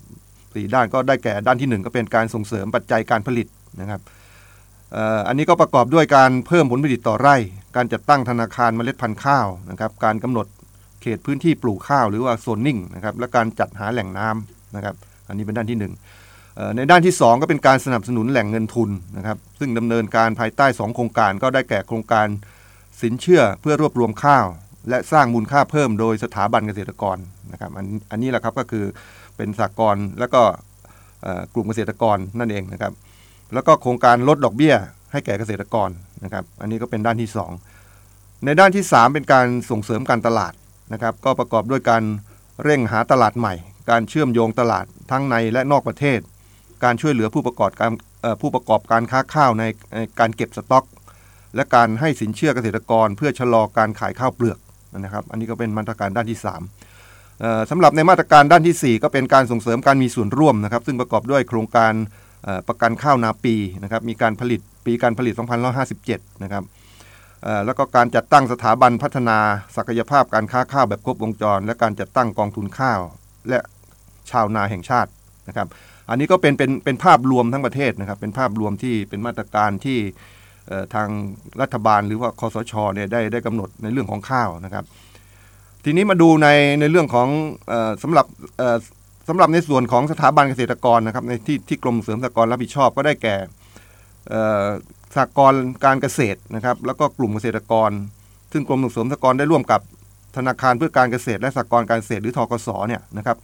สี่ด้านก็ได้แก่ด้านที่ 1 ก็เป็นการส่งเสริมปัจจัยการผลิตนะครับ อันนี้ก็ประกอบด้วยการเพิ่มผลผลิตต่อไร่ การจัดตั้งธนาคารเมล็ดพันธุ์ข้าวนะครับการกำหนดเขตพื้นที่ปลูกข้าวหรือว่าโซนนิ่งนะครับและการจัดหาแหล่งน้ำนะครับอันนี้เป็นด้านที่หนึ่งในด้านที่ 2 ก็เป็นการสนับสนุนแหล่งเงินทุนนะครับซึ่งดำเนินการภายใต้ 2 โครงการก็ได้แก่โครงการสินเชื่อเพื่อรวบรวมข้าว และสร้างมูลค่าเพิ่มโดยสถาบันเกษตรกรนะครับอันอันนี้แหละครับก็คือเป็นสากลแล้วก็กลุ่มเกษตรกรนั่นเองนะครับ แล้วก็โครงการลดดอกเบี้ย ให้แก่เกษตรกรนะครับ อันนี้ก็เป็นด้านที่ 2 ในด้านที่ 3 เป็นการส่งเสริมการตลาดนะครับ ก็ประกอบด้วยการเร่งหาตลาดใหม่ การเชื่อมโยงตลาดทั้งในและนอกประเทศ การช่วยเหลือผู้ประกอบการผู้ประกอบการค้าข้าวในในการเก็บสต็อก และการให้สินเชื่อเกษตรกร เพื่อชะลอการขายข้าวเปลือกนะครับ อันนี้ก็เป็นมาตรการด้านที่3เอ่อสำหรับในมาตรการด้านทีสี่ 4 ก็เป็นการส่งเสริมการมีส่วนร่วมนะครับ ซึ่งประกอบด้วยโครงการ ประกันข้าวนาปีนะครับมีการผลิตปีการผลิต 2557 นะครับแล้วก็การจัดตั้งสถาบันพัฒนาศักยภาพการค้าข้าวแบบครบวงจร และการจัดตั้งกองทุนข้าว และชาวนาแห่งชาตินะครับ อันนี้ก็เป็นเป็นเป็นภาพรวมทั้งประเทศนะครับ เป็นภาพรวมที่เป็นมาตรการที่ทางรัฐบาลหรือว่าคอสชเนี่ยได้ได้กำหนดในเรื่องของข้าวนะครับ ทีนี้มาดูในในเรื่องของอสำหรับ สำหรับในส่วนของสถาบันเกษตรกรนะครับในที่ที่กรมเสริมสหกรณ์รับผิดชอบก็ได้แก่สหกรณ์การเกษตรนะครับ แล้วก็กลุ่มเกษตรกร ซึ่งกรมส่งเสริมสหกรณ์ได้ร่วมกับธนาคารเพื่อการเกษตร และสหกรณ์การเกษตรหรือทกสเนี่ยนะครับ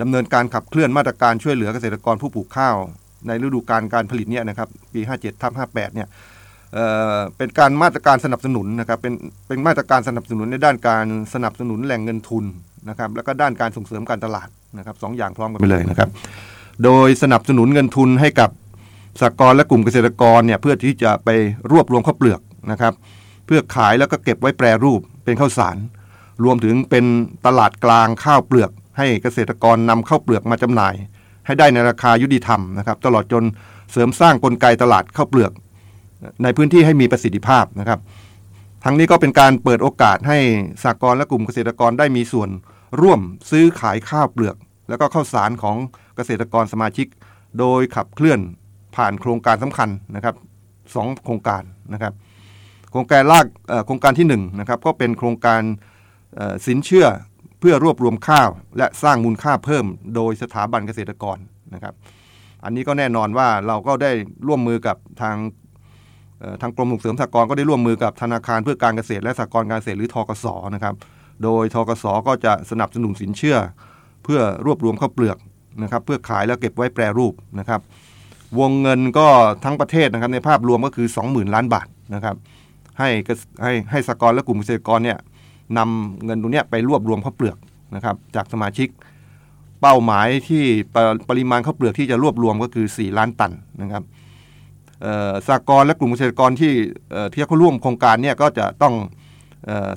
ดำเนินการขับเคลื่อนมาตรการช่วยเหลือเกษตรกรผู้ปลูกข้าว ในฤดูการการผลิตเนี่ยนะครับปี 57ทับ58เนี่ยเอ่อเป็นการมาตรการสนับสนุนนะครับเป็นเป็นมาตรการสนับสนุนในด้านการสนับสนุนแหล่งเงินทุน นะครับแล้วก็ด้านการส่งเสริมการตลาดนะครับสองอย่างพร้อมกันไปเลยนะครับ โดยสนับสนุนเงินทุนให้กับสหกรณ์และกลุ่มเกษตรกรเนี่ยเพื่อที่จะไปรวบรวมข้าวเปลือกนะครับ เพื่อขายแล้วก็เก็บไว้แปรรูปเป็นข้าวสาร รวมถึงเป็นตลาดกลางข้าวเปลือก ให้เกษตรกรนำข้าวเปลือกมาจำหน่าย ให้ได้ในราคายุติธรรมนะครับ ตลอดจนเสริมสร้างกลไกตลาดข้าวเปลือก ในพื้นที่ให้มีประสิทธิภาพนะครับ ทั้งนี้ก็เป็นการเปิดโอกาสให้สหกรณ์และกลุ่มเกษตรกรได้มีส่วน ร่วมซื้อขายข้าวเปลือก แล้วก็ข้าวสารของเกษตรกรสมาชิก โดยขับเคลื่อนผ่านโครงการสำคัญนะครับสองโครงการนะครับโครงการแรกโครงการที่1นนะครับก็เป็นโครงการสินเชื่อเพื่อรวบรวมข้าว และสร้างมูลค่าเพิ่ม โดยสถาบันเกษตรกรนะครับอันนี้ก็แน่นอนว่าเราก็ได้ร่วมมือกับทางทางกรมส่งเสริมสหกรณ์ก็ได้ร่วมมือกับธนาคารเพื่อการเกษตรและสหกรณ์การเกษตรหรือทกสนะครับ โดยทกสก็จะสนับสนุนสินเชื่อ เพื่อรวบรวมข้าวเปลือกนะครับเพื่อขายแล้วเก็บไว้แปรรูปนะครับ วงเงินก็ทั้งประเทศนะครับในภาพรวมก็คือ 20,000 ล้านบาทนะครับ ให้ให้ให้สกรและกลุ่มเกษตรกรเนี่ยนำเงินตรงนี้ไปรวบรวมข้าวเปลือกนะครับ จากสมาชิกเป้าหมายที่ปปริมาณข้าวเปลือกที่จะรวบรวมก็คือ 4 ล้านตันนะครับสหกรและกลุ่มเกษตรกรที่ที่เขาร่วมโครงการเนี่ยก็จะต้อง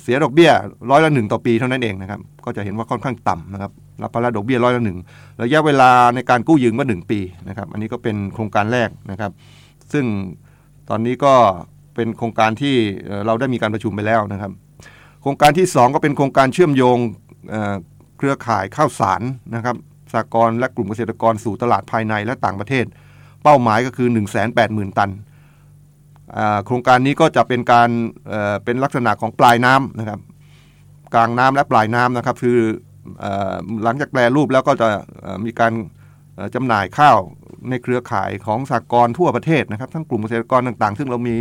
เสียดอกเบี้ยร้อยละหนึ่งต่อปีเท่านั้นเองนะครับ ก็จะเห็นว่าค่อนข้างต่ำนะครับ รับภาระดอกเบี้ยร้อยละหนึ่งระยะเวลาในการกู้ยืมก็หนึ่งปีนะครับ อันนี้ก็เป็นโครงการแรกนะครับ ซึ่งตอนนี้ก็เป็นโครงการที่เราได้มีการประชุมไปแล้วนะครับ โครงการที่ 2 ก็เป็นโครงการเชื่อมโยงเครือข่ายข้าวสารนะครับสากลและกลุ่มเกษตรกรสู่ตลาดภายในและต่างประเทศ เป้าหมายก็คือ 1 8 0 0 0 0 ตัน โครงการนี้ก็จะเป็นการเป็นลักษณะของปลายน้ำนะครับ กลางน้ำและปลายน้ำนะครับ คือหลังจากแปลรูปแล้วก็จะมีการจำหน่ายข้าวในเครือข่ายของสากลทั่วประเทศนะครับ ทั้งกลุ่มเกษตรกรต่างๆ ซึ่งเรามี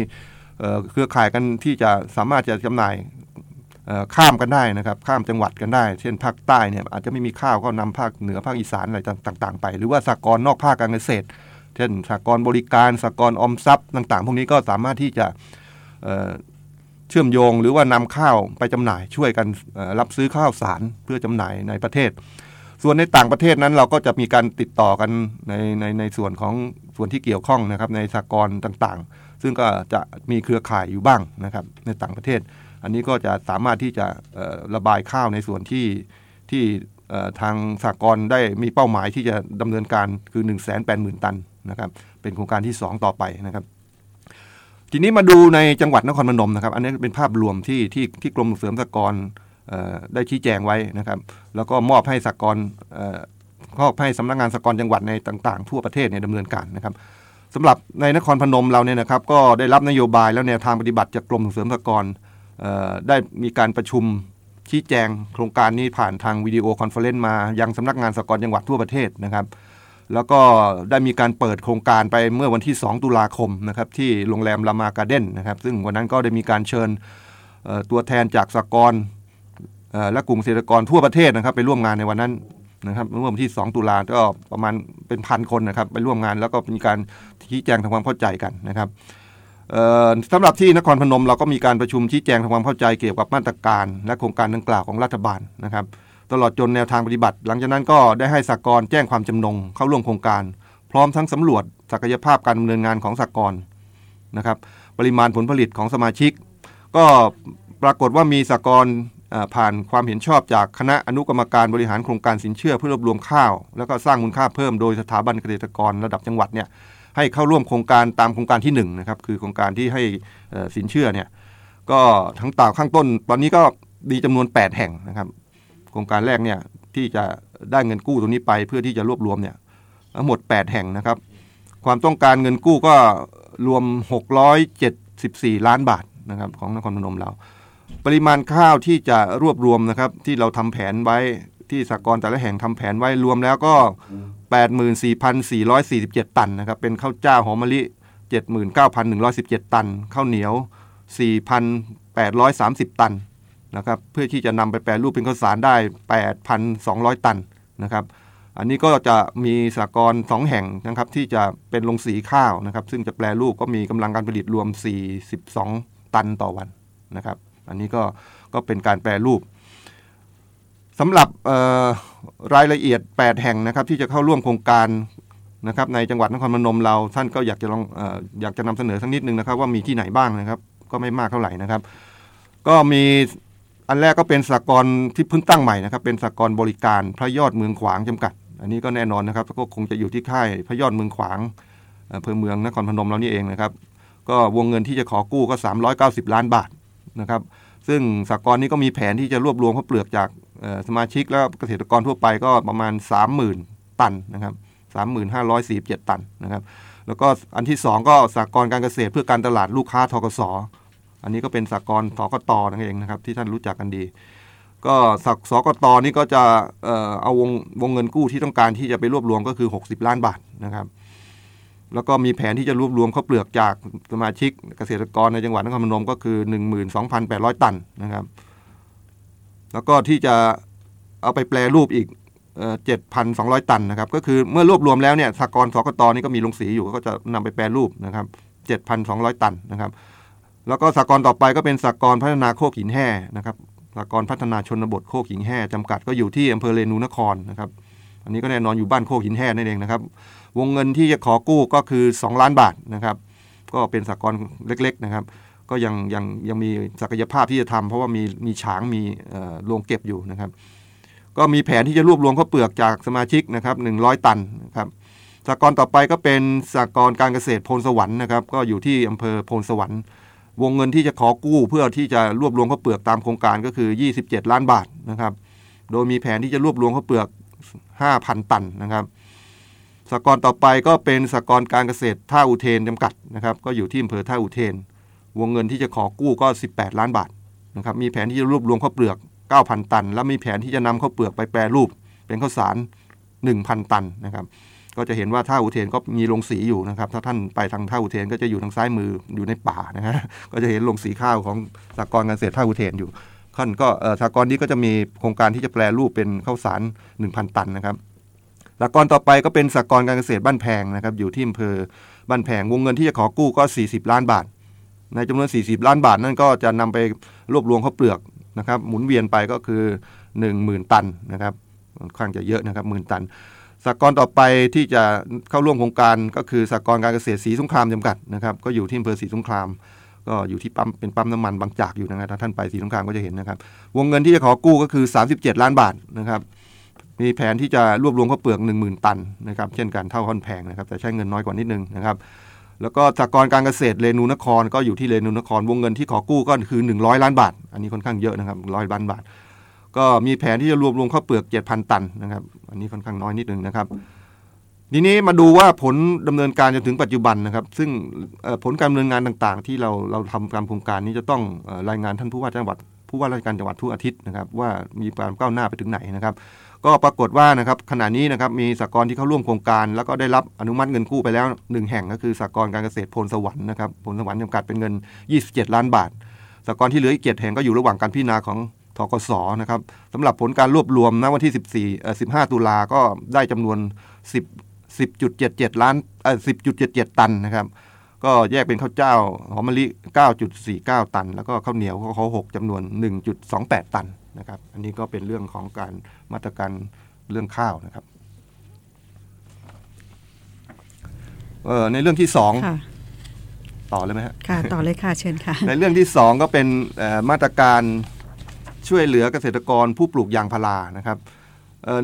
เครือข่ายกันที่จะสามารถจะจำหน่ายข้ามกันได้นะครับ ข้ามจังหวัดกันได้ เช่นภาคใต้เนี่ยอาจจะไม่มีข้าวก็นำภาคเหนือภาคอีสานอะไรต่าง ๆ ไป หรือว่าสากลนอกภาคการเกษตร เช่นสากลบริการสากลอมทรัพย์ต่าง ๆ พวกนี้ก็สามารถที่จะเชื่อมโยงหรือว่านำข้าวไปจำหน่ายช่วยกันรับซื้อข้าวสารเพื่อจำหน่ายในประเทศ ส่วนในต่างประเทศนั้นเราก็จะมีการติดต่อกันในในในส่วนของส่วนที่เกี่ยวข้องนะครับในสากลต่างๆ ซึ่งก็จะมีเครือข่ายอยู่บ้างนะครับในต่างประเทศ อันนี้ก็จะสามารถที่จะระบายข้าวในส่วนที่ที่ทางสากลได้มีเป้าหมายที่จะดำเนินการคือ 1 8 0 0 0 0 ตัน นะครับเป็นโครงการที่ 2 ต่อไปนะครับทีนี้มาดูในจังหวัดนครพนมนะครับ อันนี้เป็นภาพรวมที่ที่ที่กรมส่งเสริมสหกรณ์ได้ชี้แจงไว้นะครับ แล้วก็มอบให้สหกรณ์มอบให้สำนักงานสหกรณ์จังหวัดในต่าง ๆ ทั่วประเทศเนี่ยดำเนินการนะครับสำหรับในนครพนมเราเนี่ยนะครับ ก็ได้รับนโยบายแล้วแนวทางปฏิบัติจากกรมส่งเสริมสหกรณ์ได้มีการประชุมชี้แจงโครงการนี้ผ่านทาง video conference มายังสำนักงานสกลจังหวัดทั่วประเทศนะครับ แล้วก็ได้มีการเปิดโครงการไปเมื่อวันที่ 2 ตุลาคมนะครับที่โรงแรมลามาการ์เด้นนะครับ ซึ่งวันนั้นก็ได้มีการเชิญตัวแทนจากสากลและกลุ่มเกษตรกรทั่วประเทศนะครับ ไปร่วมงานในวันนั้นนะครับเมื่อวันที่ 2 ตุลาก็ประมาณเป็นพันคนนะครับ ไปร่วมงานแล้วก็มีการชี้แจงทำความเข้าใจกันนะครับสำหรับที่นครพนมเราก็มีการประชุมชี้แจงทำความเข้าใจเกี่ยวกับมาตรการ และโครงการดังกล่าวของรัฐบาลนะครับ ตลอดจนแนวทางปฏิบัติ หลังจากนั้นก็ได้ให้สากลแจ้งความจำนงเข้าร่วมโครงการ พร้อมทั้งสำรวจศักยภาพการดำเนินงานของสากลนะครับปริมาณผลผลิตของสมาชิก ก็ปรากฏว่ามีสากลผ่านความเห็นชอบจากคณะอนุกรรมการบริหารโครงการสินเชื่อเพื่อรวบรวมข้าว แล้วก็สร้างมูลค่าเพิ่มโดยสถาบันเกษตรกรระดับจังหวัดเนี่ยให้เข้าร่วมโครงการตามโครงการที่1นนะครับคือโครงการที่ให้สินเชื่อเนี่ยก็ทั้งต่าข้างต้น ตอนนี้ก็มีจำนวน 8 แห่งนะครับ โครงการแรกเนี่ยที่จะได้เงินกู้ตรงนี้ไปเพื่อที่จะรวบรวมเนี่ยทั้งหมด 8 แห่งนะครับ ความต้องการเงินกู้ก็รวม 674 ล้านบาทนะครับของนครพนมเรา ปริมาณข้าวที่จะรวบรวมนะครับที่เราทำแผนไว้ที่สากลแต่ละแห่งทำแผนไว้รวมแล้วก็ 84,447 ตันนะครับเป็นข้าวเจ้าหอมมะลิ 79,117 ตันข้าวเหนียว 4,830 ตัน นะครับเพื่อที่จะนำไปแปรรูปเป็นข้าวสารได้ 8,200 ตันนะครับอันนี้ก็จะมีสากรสองแห่งนะครับที่จะเป็นโรงสีข้าวนะครับซึ่งจะแปลรูปก็มีกำลังการผลิตรวม 42 ตันต่อวันนะครับอันนี้ก็ก็เป็นการแปลรูปสำหรับรายละเอียด 8 แห่งนะครับที่จะเข้าร่วมโครงการนะครับในจังหวัดนครพนมเราท่านก็อยากจะลองออยากจะนำเสนอสักนิดนึงนะครับว่ามีที่ไหนบ้างนะครับ ก็ไม่มากเท่าไหร่นะครับ ก็มี อันแรกก็เป็นสากลที่เพิ่งตั้งใหม่นะครับ เป็นสากลบริการพระยอดเมืองขวางจำกัด อันนี้ก็แน่นอนนะครับก็คงจะอยู่ที่ค่ายพระยอดเมืองขวางอำเภอเมืองนครพนมเรานี่เองนะครับ ก็วงเงินที่จะขอกู้ก็ 390 ล้านบาทนะครับ ซึ่งสากลนี้ก็มีแผนที่จะรวบรวมข้าวเปลือกจากสมาชิกและเกษตรกรทั่วไปก็ประมาณ 30,000 ตันนะครับ3547 ตันนะครับ แล้วก็อันที่ 2 ก็สากลการเกษตรเพื่อการตลาดลูกค้าทกส อันนี้ก็เป็นสากลสกตนั่นเองนะครับที่ท่านรู้จักกันดี ก็สสกตนี่ก็จะเอ่อเอาวงวงเงินกู้ที่ต้องการที่จะไปรวบรวมก็คือ 60 ล้านบาทนะครับแล้วก็มีแผนที่จะรวบรวมข้าวเปลือกจากสมาชิกเกษตรกรในจังหวัดนครพนมก็คือ 12,800 ตันนะครับ แล้วก็ที่จะเอาไปแปลรูปอีกเจ็ดพันสองร้อยตันนะครับ ก็คือเมื่อรวบรวมแล้วเนี่ยสากรสกตนี่ก็มีลงสีอยู่ก็จะนำไปแปลรูปนะครับเจ็ดพันสองร้อยตันนะครับ แล้วก็สากรต่อไปก็เป็นสากรพัฒนาโคกหินแห่นะครับสากรพัฒนาชนบทโคกหินแห่จำกัดก็อยู่ที่อำเภอเรนูนครนะครับ อันนี้ก็แน่นอนอยู่บ้านโคกหินแห่นั่นเองนะครับ วงเงินที่จะขอกู้ก็คือ 2 ล้านบาทนะครับ ก็เป็นสากรเล็ก ๆนะครับ ก็ยังยังยังมีศักยภาพที่จะทำเพราะว่ามีมีฉางมีโรงเก็บอยู่นะครับ ก็มีแผนที่จะรวบรวมข้าวเปลือกจากสมาชิกนะครับ100 ตันนะครับสากรต่อไปก็เป็นสากรการเกษตรโพนสวรรค์นะครับ ก็อยู่ที่อำเภอโพนสวรรค์ วงเงินที่จะขอกู้เพื่อที่จะรวบรวมข้าวเปลือกตามโครงการก็คือ 27 ล้านบาทนะครับ โดยมีแผนที่จะรวบรวมข้าวเปลือก 5,000 ตันนะครับสากรต่อไปก็เป็นสากรการเกษตรท่าอุเทนจำกัดนะครับ ก็อยู่ที่อำเภอท่าอุเทน วงเงินที่จะขอกู้ก็ 18 ล้านบาทนะครับมีแผนที่จะรวบรวมข้าวเปลือก 9,000 ตัน และมีแผนที่จะนำข้าวเปลือกไปแปรรูปเป็นข้าวสาร 1,000 ตันนะครับ ก็จะเห็นว่าท่าอุเทนก็มีโรงสีอยู่นะครับ ถ้าท่านไปทางท่าอุเทนก็จะอยู่ทางซ้ายมืออยู่ในป่านะฮะก็จะเห็นโรงสีข้าวของสากรการเกษตรท่าอุเทนอยู่ขั้นก็สากรนี้ก็จะมีโครงการที่จะแปรรูปเป็นข้าวสาร 1,000 ตันนะครับสากรต่อไปก็เป็นสากรการเกษตรบ้านแพงนะครับ อยู่ที่อำเภอบ้านแพงวงเงินที่จะขอกู้ก็ 40 ล้านบาท ในจำนวน 40 ล้านบาทนั่นก็จะนำไปรวบรวมข้าวเปลือกนะครับ หมุนเวียนไปก็คือ 10,000 ตันนะครับค่อนข้างจะเยอะนะครับหมื่นตัน สากรต่อไปที่จะเข้าร่วมโครงการก็คือสากรการเกษตรสีสงครามจำกัดนะครับก็อยู่ที่อำเภอสีสงคราม ก็อยู่ที่ปั๊มเป็นปั๊มน้ำมันบางจากอยู่นะครับถ้าท่านไปสีสงครามก็จะเห็นนะครับ วงเงินที่จะขอกู้ก็คือ 37 ล้านบาทนะครับมีแผนที่จะรวบรวมข้าวเปลือก 1 0,000 ตันนะครับเช่นกันเท่าค่อนแพงนะครับแต่ใช้เงินน้อยกว่านิดนึงนะครับแล้วก็สากรการเกษตรเรนูนครก็อยู่ที่เรนูนคร วงเงินที่ขอกู้ก็คือ 100 ล้านบาท อันนี้ค่อนข้างเยอะนะครับร้อยล้านบาท ก็มีแผนที่จะรวบรวมข้าวเปลือก 7,000 ตันนะครับ อันนี้ค่อนข้างน้อยนิดนึงนะครับ ทีนี้มาดูว่าผลดำเนินการจนถึงปัจจุบันนะครับ ซึ่งผลการดำเนินงานต่างๆ ที่เราเราทำตามโครงการนี้จะต้องรายงานท่านผู้ว่าจังหวัด ผู้ว่าราชการจังหวัดทุกอาทิตย์นะครับ ว่ามีความก้าวหน้าไปถึงไหนนะครับ ก็ปรากฏว่านะครับขณะนี้นะครับมีสากลที่เข้าร่วมโครงการ แล้วก็ได้รับอนุมัติเงินกู้ไปแล้วหนึ่งแห่งก็คือสากลการเกษตรพลสวรรค์นะครับพลสวรรค์จำกัดเป็นเงิน 27 ล้านบาทสากลที่เหลืออีกเจ็ดแห่งก็อยู่ระหว่างการพิจารณาของ ทกสนะครับสำหรับผลการรวบรวมณวันที่ 14เอ่อ15 ตุลาก็ได้จำนวน 10 10.77 ล้านเอ่อ10.77 ตันนะครับ ก็แยกเป็นข้าวเจ้าหอมมะลิ 9.49 ตัน แล้วก็ข้าวเหนียวเขาหกจำนวน 1.28 ตันนะครับ อันนี้ก็เป็นเรื่องของการมาตรการเรื่องข้าวนะครับเออในเรื่องที่สองค่ะต่อเลยไหมฮะค่ะ ต่อเลยค่ะ เชิญค่ะ ในเรื่องที่สองก็เป็นเอ่อมาตรการ ช่วยเหลือเกษตรกรผู้ปลูกยางพารานะครับ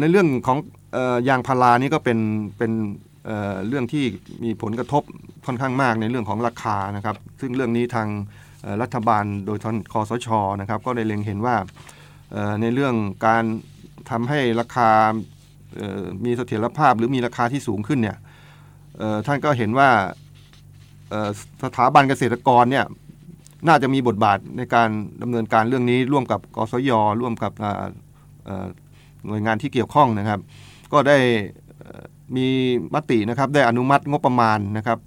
ในเรื่องของออยางพารานี่ก็เป็นเป็นเเรื่องที่มีผลกระทบค่อนข้างมากในเรื่องของราคานะครับ ซึ่งเรื่องนี้ทางรัฐบาลโดยทางคอสชนะครับ ก็ได้เล็งเห็นว่าในเรื่องการทำให้ราคามีเสถียรภาพหรือมีราคาที่สูงขึ้นเนี่ยท่านก็เห็นว่าสถาบันเกษตรกรเนี่ย น่าจะมีบทบาทในการดำเนินการเรื่องนี้ร่วมกับกสยร่วมกับหน่วยงานที่เกี่ยวข้องนะครับ ก็ได้มีมตินะครับได้อนุมัติงบประมาณนะครับ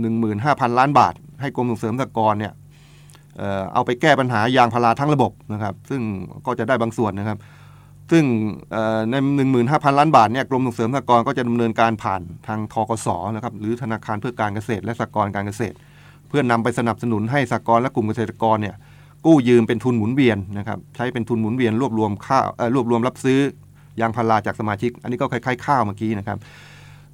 หนึ่งหมื่นห้าพันล้านบาท ให้กรมส่งเสริมสหกรณ์เนี่ยเอาไปแก้ปัญหายางพาราทั้งระบบนะครับ ซึ่งก็จะได้บางส่วนนะครับ ซึ่งใน 15,000 ล้านบาทเนี่ยกรมส่งเสริมสหกรณ์ก็จะดำเนินการผ่านทางทกสนะครับหรือธนาคารเพื่อการเกษตร และสหกรณ์การเกษตร เพื่อนำไปสนับสนุนให้สหกรณ์และกลุ่มเกษตรกรเนี่ยกู้ยืมเป็นทุนหมุนเวียนนะครับใช้เป็นทุนหมุนเวียนรวบรวมข้าวรวบรวมรับซื้อยางพาราจากสมาชิก อันนี้ก็คล้ายๆข้าวเมื่อกี้นะครับ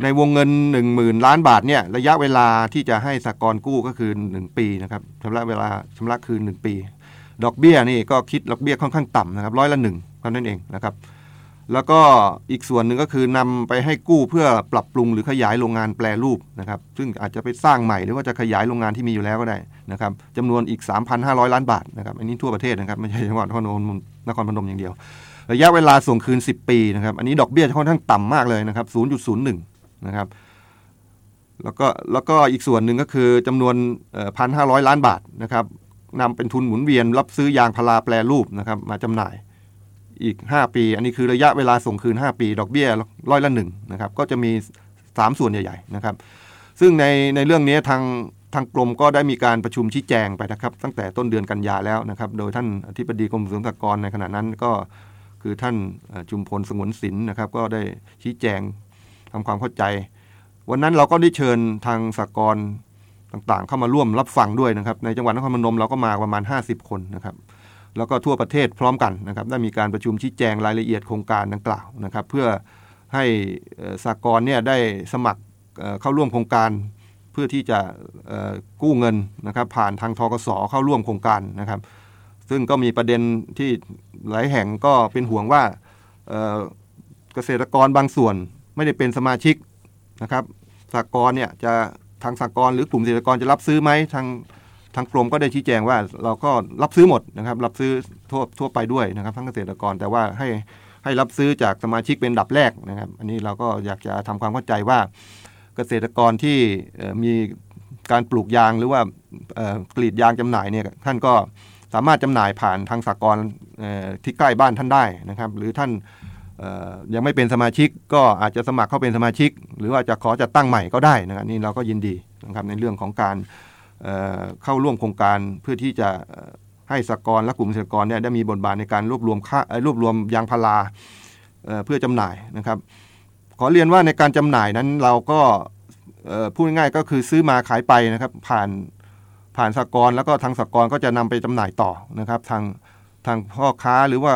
ในวงเงิน 1 0,000 ล้านบาทเนี่ยระยะเวลาที่จะให้สหกรกู้ก็คือ 1 ปีนะครับชำระเวลาชำระคืน 1 ปี ดอกเบี้ยนี่ก็คิดดอกเบี้ยค่อนข้างต่ำนะครับร้อยละหนึ่งเท่านั้นเองนะครับ แล้วก็อีกส่วนหนึ่งก็คือนำไปให้กู้เพื่อปรับปรุงหรือขยายโรงงานแปรรูปนะครับ ซึ่งอาจจะไปสร้างใหม่หรือว่าจะขยายโรงงานที่มีอยู่แล้วก็ได้นะครับจำนวนอีก 3,500 ล้านบาทนะครับ อันนี้ทั่วประเทศนะครับไม่ใช่จังหวัดนครพนมนครพนมอย่างเดียว ระยะเวลาส่งคืน 10 ปีนะครับ อันนี้ดอกเบี้ยค่อนข้างต่ำมากเลยนะครับ 0.01 นะครับ แล้วก็แล้วก็อีกส่วนหนึ่งก็คือจำนวนพันห้าร้อยล้านบาทนะครับนำเป็นทุนหมุนเวียนรับซื้อยางพาราแปรรูปนะครับมาจำหน่าย อีก 5 ปี อันนี้คือระยะเวลาส่งคืน 5 ปี ดอกเบี้ยร้อยละหนึ่งนะครับ ก็จะมี 3 ส่วนใหญ่ๆนะครับ ซึ่งในในเรื่องนี้ทางทางกรมก็ได้มีการประชุมชี้แจงไปนะครับ ตั้งแต่ต้นเดือนกันยาแล้วนะครับ โดยท่านอธิบดีกรมสุขภากรในขณะนั้นก็คือท่านจุมพลสงวนศิลป์นะครับ ก็ได้ชี้แจงทำความเข้าใจ วันนั้นเราก็ได้เชิญทางสากลต่างๆ เข้ามาร่วมรับฟังด้วยนะครับ ในจังหวัดนครพนมเราก็มาประมาณ 50 คนนะครับ แล้วก็ทั่วประเทศพร้อมกันนะครับได้มีการประชุมชี้แจงรายละเอียดโครงการดังกล่าวนะครับ เพื่อให้สากลเนี่ยได้สมัครเข้าร่วมโครงการเพื่อที่จะกู้เงินนะครับ ผ่านทางทกสเข้าร่วมโครงการนะครับ ซึ่งก็มีประเด็นที่หลายแห่งก็เป็นห่วงว่าเกษตรกรบางส่วนไม่ได้เป็นสมาชิกนะครับสากลเนี่ยจะทางสากลหรือกลุ่มเกษตรกรจะรับซื้อไหมทาง ทางกรมก็ได้ชี้แจงว่าเราก็รับซื้อหมดนะครับ รับซื้อทั่วทั่วไปด้วยนะครับทั้งเกษตรกรแต่ว่าให้ให้รับซื้อจากสมาชิกเป็นดับแรกนะครับ อันนี้เราก็อยากจะทำความเข้าใจว่า เกษตรกรที่มีการปลูกยางหรือว่ากรีดยางจำหน่ายเนี่ยท่านก็สามารถจำหน่ายผ่านทางสากลที่ใกล้บ้านท่านได้นะครับ หรือท่านยังไม่เป็นสมาชิกก็อาจจะสมัครเข้าเป็นสมาชิก หรือว่าจะขอจะตั้งใหม่ก็ได้นะครับนี่เราก็ยินดีนะครับในเรื่องของการ เข้าร่วมโครงการเพื่อที่จะให้สกรและกลุ่มเกษตรกรเนี่ยได้มีบทบาทในการรวบรวมค่ารวบรวมยางพาราเพื่อจำหน่ายนะครับ ขอเรียนว่าในการจำหน่ายนั้นเราก็พูดง่ายๆก็คือซื้อมาขายไปนะครับผ่านผ่านสกรแล้วก็ทางสกรก็จะนำไปจำหน่ายต่อนะครับ ทางทางพ่อค้าหรือว่า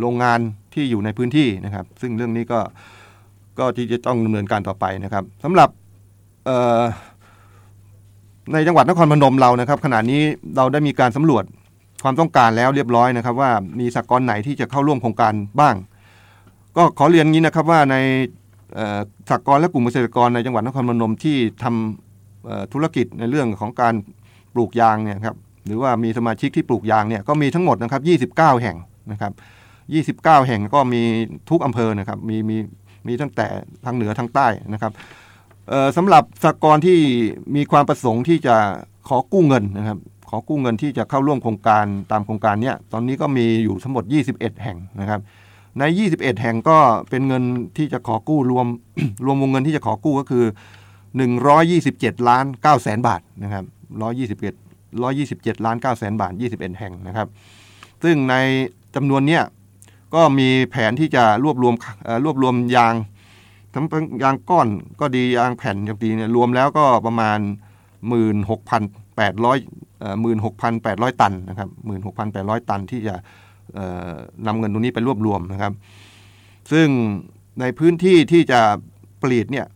โรงงานที่อยู่ในพื้นที่นะครับ ซึ่งเรื่องนี้ก็ก็ที่จะต้องดำเนินการต่อไปนะครับสำหรับ ในจังหวัดนครพนมเรานะครับขณะนี้เราได้มีการสำรวจความต้องการแล้วเรียบร้อยนะครับ ว่ามีสากลไหนที่จะเข้าร่วมโครงการบ้าง ก็ขอเรียนงี้นะครับว่าในสากลและกลุ่มเกษตรกรในจังหวัดนครพนมที่ทำธุรกิจในเรื่องของการปลูกยางเนี่ยครับหรือว่ามีสมาชิกที่ปลูกยางเนี่ยก็มีทั้งหมดนะครับ 29 แห่งนะครับ 29 แห่งก็มีทุกอำเภอนะครับมีมีมีตั้งแต่ทางเหนือทางใต้นะครับ สำหรับสากลที่มีความประสงค์ที่จะขอกู้เงินนะครับ ขอกู้เงินที่จะเข้าร่วมโครงการตามโครงการนี้ตอนนี้ก็มีอยู่ทั้งหมด 21 แห่งนะครับ ใน 21 แห่งก็เป็นเงินที่จะขอกู้รวมรวมวงเงินที่จะขอกู้ก็คือ 127 ล้าน9แสนบาทนะครับ121 127 ล้าน9แสนบาท 21 แห่งนะครับ ซึ่งในจำนวนเนี้ยก็มีแผนที่จะรวบรวมรวบรวมยาง ทั้งยางก้อนก็ดียางแผ่นอย่างดีเนี่ยรวมแล้วก็ประมาณ 16,800 16,800 ตันนะครับ16,800 ตันที่จะนำเงินตรงนี้ไปรวบรวมนะครับ ซึ่งในพื้นที่ที่จะผลิตเนี่ย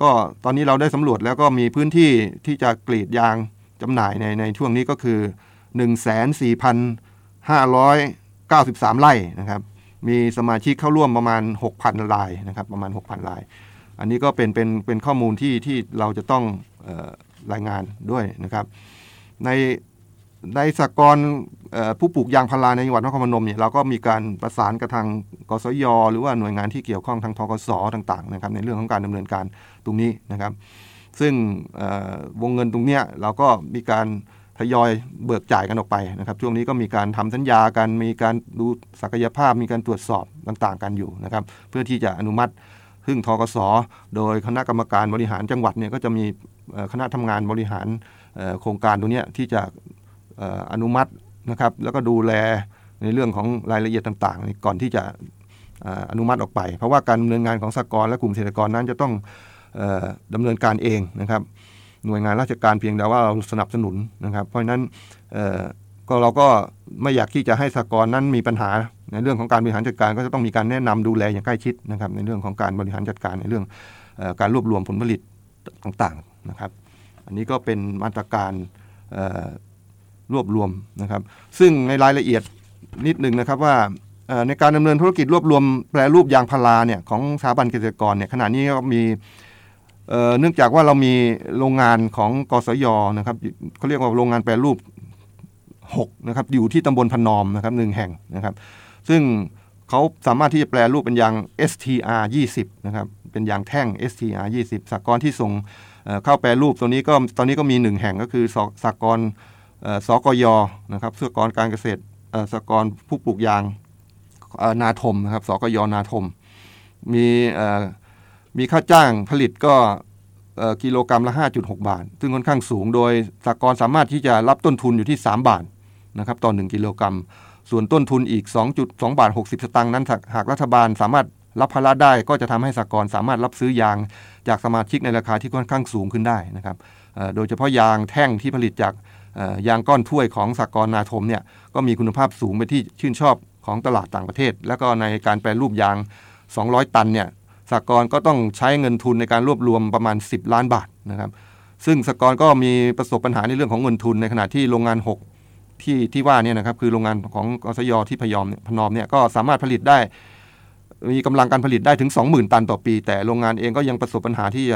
ก็ตอนนี้เราได้สำรวจแล้วก็มีพื้นที่ที่จะกรีดยางจำหน่ายในในช่วงนี้ก็คือ 14,593 ไร่นะครับ มีสมาชิกเข้าร่วมประมาณ 6,000รายนะครับประมาณ 6,000ราย อันนี้ก็เป็นเป็นเป็นข้อมูลที่ที่เราจะต้องออรายงานด้วยนะครับ ในในสกรผู้ปลูกยางพาราในจังหวัดนครพนมเนี่ยเราก็มีการประสานกับทางกสยหรือว่าหน่วยงานที่เกี่ยวข้องทางทกสต่างๆนะครับในเรื่องของการดำเนินการตรงนี้นะครับ ซึ่งวงเงินตรงเนี้ยเราก็มีการ ทยอยเบิกจ่ายกันออกไปนะครับ ช่วงนี้ก็มีการทำสัญญากัน มีการดูศักยภาพ มีการตรวจสอบต่างๆ กันอยู่นะครับ เพื่อที่จะอนุมัติซึ่งทกศโดยคณะกรรมการบริหารจังหวัดเนี่ยก็จะมีคณะทำงานบริหารโครงการตรงนี้ที่จะอนุมัตินะครับ แล้วก็ดูแลในเรื่องของรายละเอียดต่างๆ ก่อนที่จะอนุมัติออกไป เพราะว่าการดำเนินงานของสกรและกลุ่มเกษตรกรนั้นจะต้องดำเนินการเองนะครับ หน่วยงานราชการเพียงแต่ว่าเราสนับสนุนนะครับ เพราะฉะนั้นก็เราก็ไม่อยากที่จะให้สกรนั้นมีปัญหาในเรื่องของการบริหารจัดการก็จะต้องมีการแนะนำดูแลอย่างใกล้ชิดนะครับ ในเรื่องของการบริหารจัดการในเรื่องการรวบรวมผลผลิตต่างๆนะครับ อันนี้ก็เป็นมาตรการรวบรวมนะครับ ซึ่งในรายละเอียดนิดนึงนะครับว่าในการดำเนินธุรกิจรวบรวมแปรรูปยางพาราเนี่ยของสถาบันเกษตรกรเนี่ยขณะนี้ก็มี เนื่องจากว่าเรามีโรงงานของกสยนะครับเขาเรียกว่าโรงงานแปรรูป6นะครับอยู่ที่ตำบลพนอมนะครับหนึ่งแห่งนะครับ ซึ่งเขาสามารถที่จะแปลรูปเป็นยาง STR 20นะครับเป็นยางแท่ง STR 20สากลที่ส่งเข้าแปรรูปตัวนี้ก็ตอนนี้ก็มีหนึ่งแห่งก็คือสากลสกยนะครับสากลการเกษตรสากลผู้ปลูกยางนาทมนะครับสกยนาทม มี มีค่าจ้างผลิตก็กิโลกรรัมละ 5.6 บาท ซึ่งค่อนข้างสูงโดยสากลสามารถที่จะรับต้นทุนอยู่ที่ 3 บาทนะครับต่อ 1 กิโลกรัม ส่วนต้นทุนอีก 2.2 บาท 60 สตางค์นั้น หากรัฐบาลสามารถรับภาระได้ก็จะทำให้สากลสามารถรับซื้อยางจากสมาชิกในราคาที่ค่อนข้างสูงขึ้นได้นะครับโดยเฉพาะยางแท่งที่ผลิตจากยางก้อนถ้วยของสากลนาทมเนี่ยก็มีคุณภาพสูงไปที่ชื่นชอบของตลาดต่างประเทศ แล้วก็ในการแปลรูปยาง 200 ตันเนี่ย สากลก็ต้องใช้เงินทุนในการรวบรวมประมาณ 10 ล้านบาทนะครับ ซึ่งสากลก็มีประสบปัญหาในเรื่องของเงินทุนในขณะที่โรงงาน 6 ที่ที่ว่าเนี่ยนะครับคือโรงงานของกสยที่พยอมพนอมเนี่ยก็สามารถผลิตได้ มีกำลังการผลิตได้ถึง 20,000 ตันต่อปี แต่โรงงานเองก็ยังประสบปัญหาที่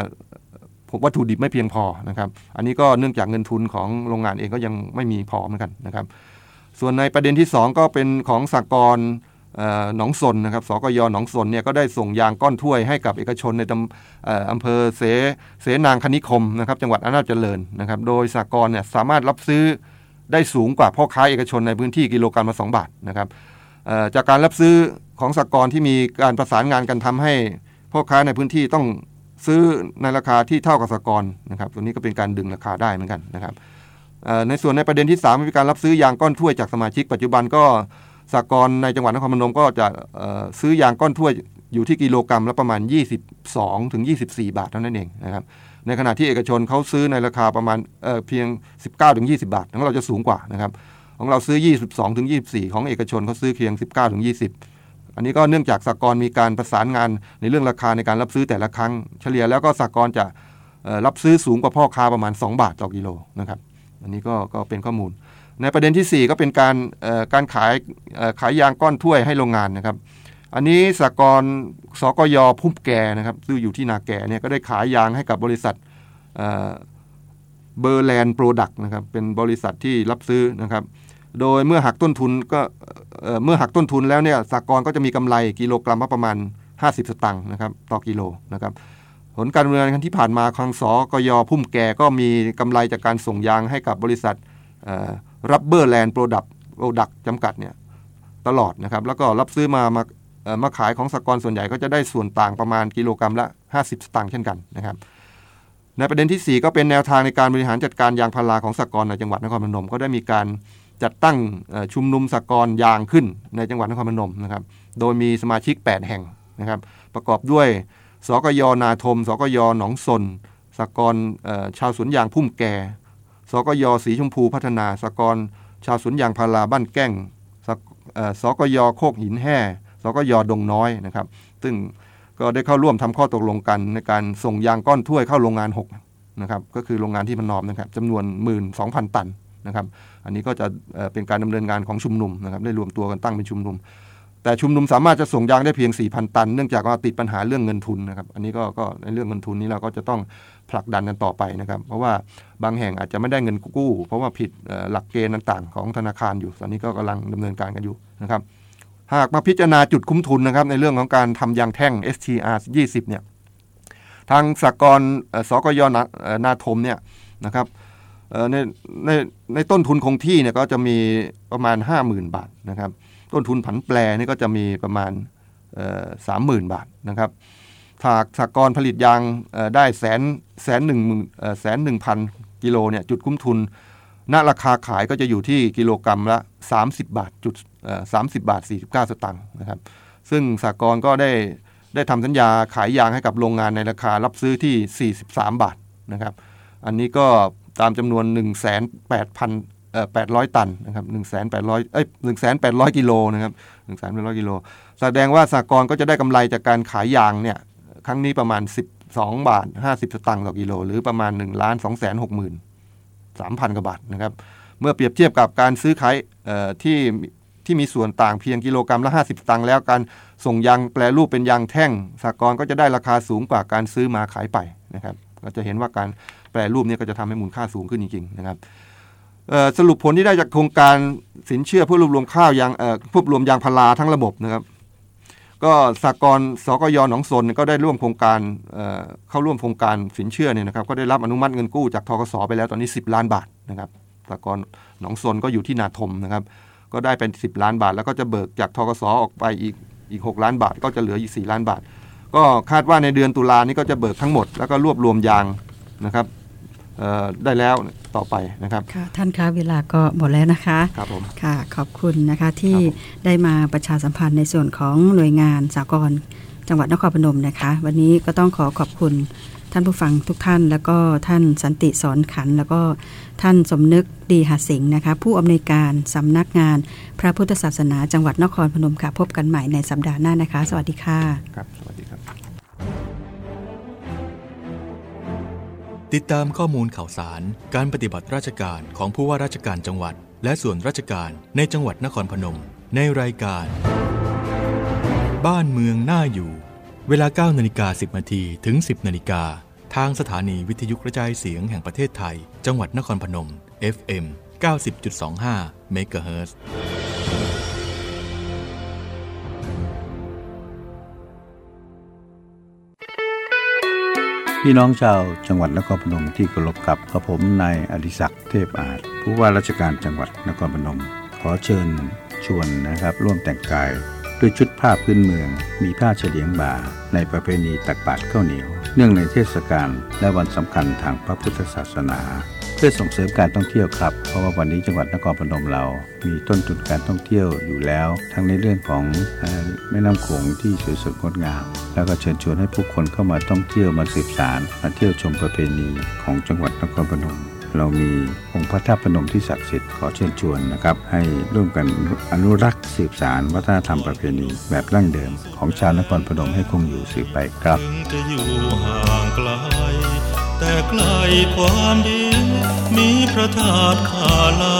ผมวัตถุดิบไม่เพียงพอนะครับ อันนี้ก็เนื่องจากเงินทุนของโรงงานเองก็ยังไม่มีพอเหมือนกันนะครับ ส่วนในประเด็นที่ 2 ก็เป็นของสากล หนองสนนะครับสกยหนองสนเนี่ยก็ได้ส่งยางก้อนถ้วยให้กับเอกชนในอำเภอเสเสนางคณิคมนะครับจังหวัดอำนาจเจริญนะครับโดยสากลเนี่ยสามารถรับซื้อได้สูงกว่าพ่อค้าเอกชนในพื้นที่กิโลกรัมละ 2 บาทนะครับจากการรับซื้อของสากลที่มีการประสานงานกันทำให้พ่อค้าในพื้นที่ต้องซื้อในราคาที่เท่ากับสากลนะครับตัวนี้ก็เป็นการดึงราคาได้เหมือนกันนะครับในส่วนในประเด็นที่3มีการรับซื้อยางก้อนถ้วยจากสมาชิกปัจจุบันก็ สากลในจังหวัดนครพนมก็จะซื้อยางก้อนถ้วยอยู่ที่กิโลกรรัมละประมาณ 22ถึง24 บาทเท่านั้นเองนะครับในขณะที่เอกชนเขาซื้อในราคาประมาณเเพียง 19ถึง20 บาทของเราจะสูงกว่านะครับของเราซื้อ 22ถึง24 ของเอกชนเขาซื้อเพียง 19ถึง20 อันนี้ก็เนื่องจากสากลมีการประสานงานในเรื่องราคาในการรับซื้อแต่ละครั้ง เฉลี่ยแล้วก็สากลจะรับซื้อสูงกว่าพ่อค้าประมาณ 2 บาทต่อกิโลนะครับอันนี้ก็ก็เป็นข้อมูล ในประเด็นที่ 4 ก็เป็นการการขายขายยางก้อนถ้วยให้โรงงานนะครับ อันนี้สหกรณ์สกยพุ่มแกนะครับซึ่งอยู่ที่นาแกเนี่ยก็ได้ขายยางให้กับบริษัทเบอร์แลนด์โปรดักต์นะครับเป็นบริษัทที่รับซื้อนะครับ โดยเมื่อหักต้นทุนก็เมื่อหักต้นทุนแล้วเนี่ยสหกรณ์ก็จะมีกำไรกิโลกรัมละประมาณ 50 สตางค์นะครับต่อกิโลนะครับผลการดำเนินการที่ผ่านมาคางสกยพุ่มแก่ก็มีกำไรจากการส่งยางให้กับบริษัท รับเบอร์แลนด์โปรดักส์โปรดักส์จำกัดเนี่ยตลอดนะครับ แล้วก็รับซื้อมามามาขายของสหกรณ์ส่วนใหญ่ก็จะได้ส่วนต่างประมาณกิโลกรัมละ 50 สตางค์เช่นกันนะครับในประเด็นที่ 4 ก็เป็นแนวทางในการบริหารจัดการยางพาราของสหกรณ์ในจังหวัดนครพนม ก็ได้มีการจัดตั้งชุมนุมสหกรณ์ยางขึ้นในจังหวัดนครพนมนะครับ โดยมีสมาชิก 8 แห่งนะครับ ประกอบด้วยสกยนาทม สกยหนองสนสกรชาวสวนยางพุ่มแก่ สกยสีชมพูพัฒนาสกรชาวสวนยางพาราบ้านแก้งสกยโคกหินแห่สกยดงน้อยนะครับ ซึ่งก็ได้เข้าร่วมทำข้อตกลงกันในการส่งยางก้อนถ้วยเข้าโรงงาน6นะครับก็คือโรงงานที่มันนอมนะครับจำนวน 12,000 ตันนะครับอันนี้ก็จะเป็นการดำเนินงานของชุมนุมนะครับได้รวมตัวกันตั้งเป็นชุมนุม แต่ชุมนุมสามารถจะส่งยางได้เพียง 4,000 ตัน เนื่องจากว่าติดปัญหาเรื่องเงินทุนนะครับอันนี้ก็ก็ในเรื่องเงินทุนนี้เราก็จะต้อง ผลักดันกันต่อไปนะครับ เพราะว่าบางแห่งอาจจะไม่ได้เงินกู้ เพราะว่าผิดหลักเกณฑ์ต่างๆ ของธนาคารอยู่ตอนนี้ก็กำลังดำเนินการกันอยู่นะครับ หากมาพิจารณาจุดคุ้มทุนนะครับในเรื่องของการทำยางแท่ง STR 20เนี่ยทางสากลสกยนนาทมเนี่ยนะครับในในในต้นทุนคงที่เนี่ยก็จะมีประมาณ 50,000 บาทนะครับ ต้นทุนผันแปรนี่ก็จะมีประมาณสามหมื่นบาทนะครับ หากสากรผลิตยางได้แสนแสนหนึ่งแสนหนึ่งพันกิโลเนี่ยจุดคุ้มทุนณราคาขายก็จะอยู่ที่กิโลกรรัมละ 30 บาทจุดสามสิบบาท 49 สตางค์นะครับ ซึ่งสากลก็ได้ได้ทำสัญญาขายยางให้กับโรงงานในราคารับซื้อที่ 43 บาทนะครับ อันนี้ก็ตามจำนวน 1 8 0 0 0เอ่อ800 ตันนะครับ1 8 0 0เอ้ย1 8 0 0 กิโลนะครับ1 8 0 0 กิโล แสดงว่าสากลก็จะได้กำไรจากการขายยางเนี่ย ครั้งนี้ประมาณ 12 บาท 50 สตางค์ต่อกิโล หรือประมาณ1ล้าน2 6 0 0 0 3,000กว่าบาทนะครับ เมื่อเปรียบเทียบกับการซื้อขายที่ที่มีส่วนต่างเพียงกิโลกรรัมละ 50 สตางค์แล้วการส่งยางแปลรูปเป็นยางแท่งสากลก็จะได้ราคาสูงกว่าการซื้อมาขายไปนะครับ ก็จะเห็นว่าการแปลรูปนี้ก็จะทำให้มูลค่าสูงขึ้นจริงๆนะครับสรุปผลที่ได้จากโครงการสินเชื่อเพื่อรวบรวมข้าวยางรวบรวมยางพาราทั้งระบบนะครับ ก็สากลสกยหนองสนก็ได้ร่วมโครงการเข้าร่วมโครงการสินเชื่อเนี่ยนะครับก็ได้รับอนุมัติเงินกู้จากทกสไปแล้วตอนนี้ 10 ล้านบาทนะครับสากลหนองสนก็อยู่ที่นาทมนะครับก็ได้เป็น 10 ล้านบาท แล้วก็จะเบิกจากทกสออกไปอีกอีก 6 ล้านบาท ก็จะเหลืออีก 4 ล้านบาท ก็คาดว่าในเดือนตุลานี้ก็จะเบิกทั้งหมดแล้วก็รวบรวมยางนะครับ ได้แล้วต่อไปนะครับค่ะท่านคะเวลาก็หมดแล้วนะคะครับผมค่ะขอบคุณนะคะที่ได้มาประชาสัมพันธ์ในส่วนของหน่วยงานสากลจังหวัดนครพนมนะคะ วันนี้ก็ต้องขอขอบคุณท่านผู้ฟังทุกท่าน แล้วก็ท่านสันติสอนขัน แล้วก็ท่านสมนึกดีหาสิงห์นะคะ ผู้อำนวยการสำนักงานพระพุทธศาสนาจังหวัดนครพนมค่ะพบกันใหม่ในสัปดาห์หน้านะคะ สวัสดีค่ะครับสวัสดีครับ ติดตามข้อมูลข่าวสาร การปฏิบัติราชการของผู้ว่าราชการจังหวัด และส่วนราชการในจังหวัดนครพนม ในรายการ บ้านเมืองน่าอยู่ เวลา9นาฬิกา10นาทีถึง 10นาฬิกาทางสถานีวิทยุกระจายเสียงแห่งประเทศไทย จังหวัดนครพนม FM 90.25เมกะเฮิร์ พี่น้องชาวจังหวัดนครพนมที่เคารพกับกระผมนายอดิศักดิ์เทพอาจผู้ว่าราชการจังหวัดนครพนม ขอเชิญชวนนะครับ ร่วมแต่งกาย ด้วยชุดผ้าพื้นเมือง มีผ้าเฉลียงบ่า ในประเพณีตักบาตรข้าวเหนียว เนื่องในเทศกาลและวันสำคัญทางพระพุทธศาสนา เพื่อส่งเสริมการท่องเที่ยวครับ เพราะว่าวันนี้จังหวัดนครพนมเรา มีต้นทุนการท่องเที่ยวอยู่แล้ว ทั้งในเรื่องของแม่น้ำโขงที่สวยสดงดงาม แล้วก็เชิญชวนให้ผู้คนเข้ามาท่องเที่ยวมาสืบสารมาเที่ยวชมประเพณีของจังหวัดนครพนม เรามีองค์พระธาตุพนมที่ศักดิ์สิทธิ์ขอเชิญชวนนะครับให้ร่วมกันอนุรักษ์สืบสารวัฒนธรรมประเพณีแบบดั้งเดิม ของชาวนครพนมให้คงอยู่สืบไปครับจะอยู่ห่างไกลแต่ใกลความดีมีพระธาตุขาลา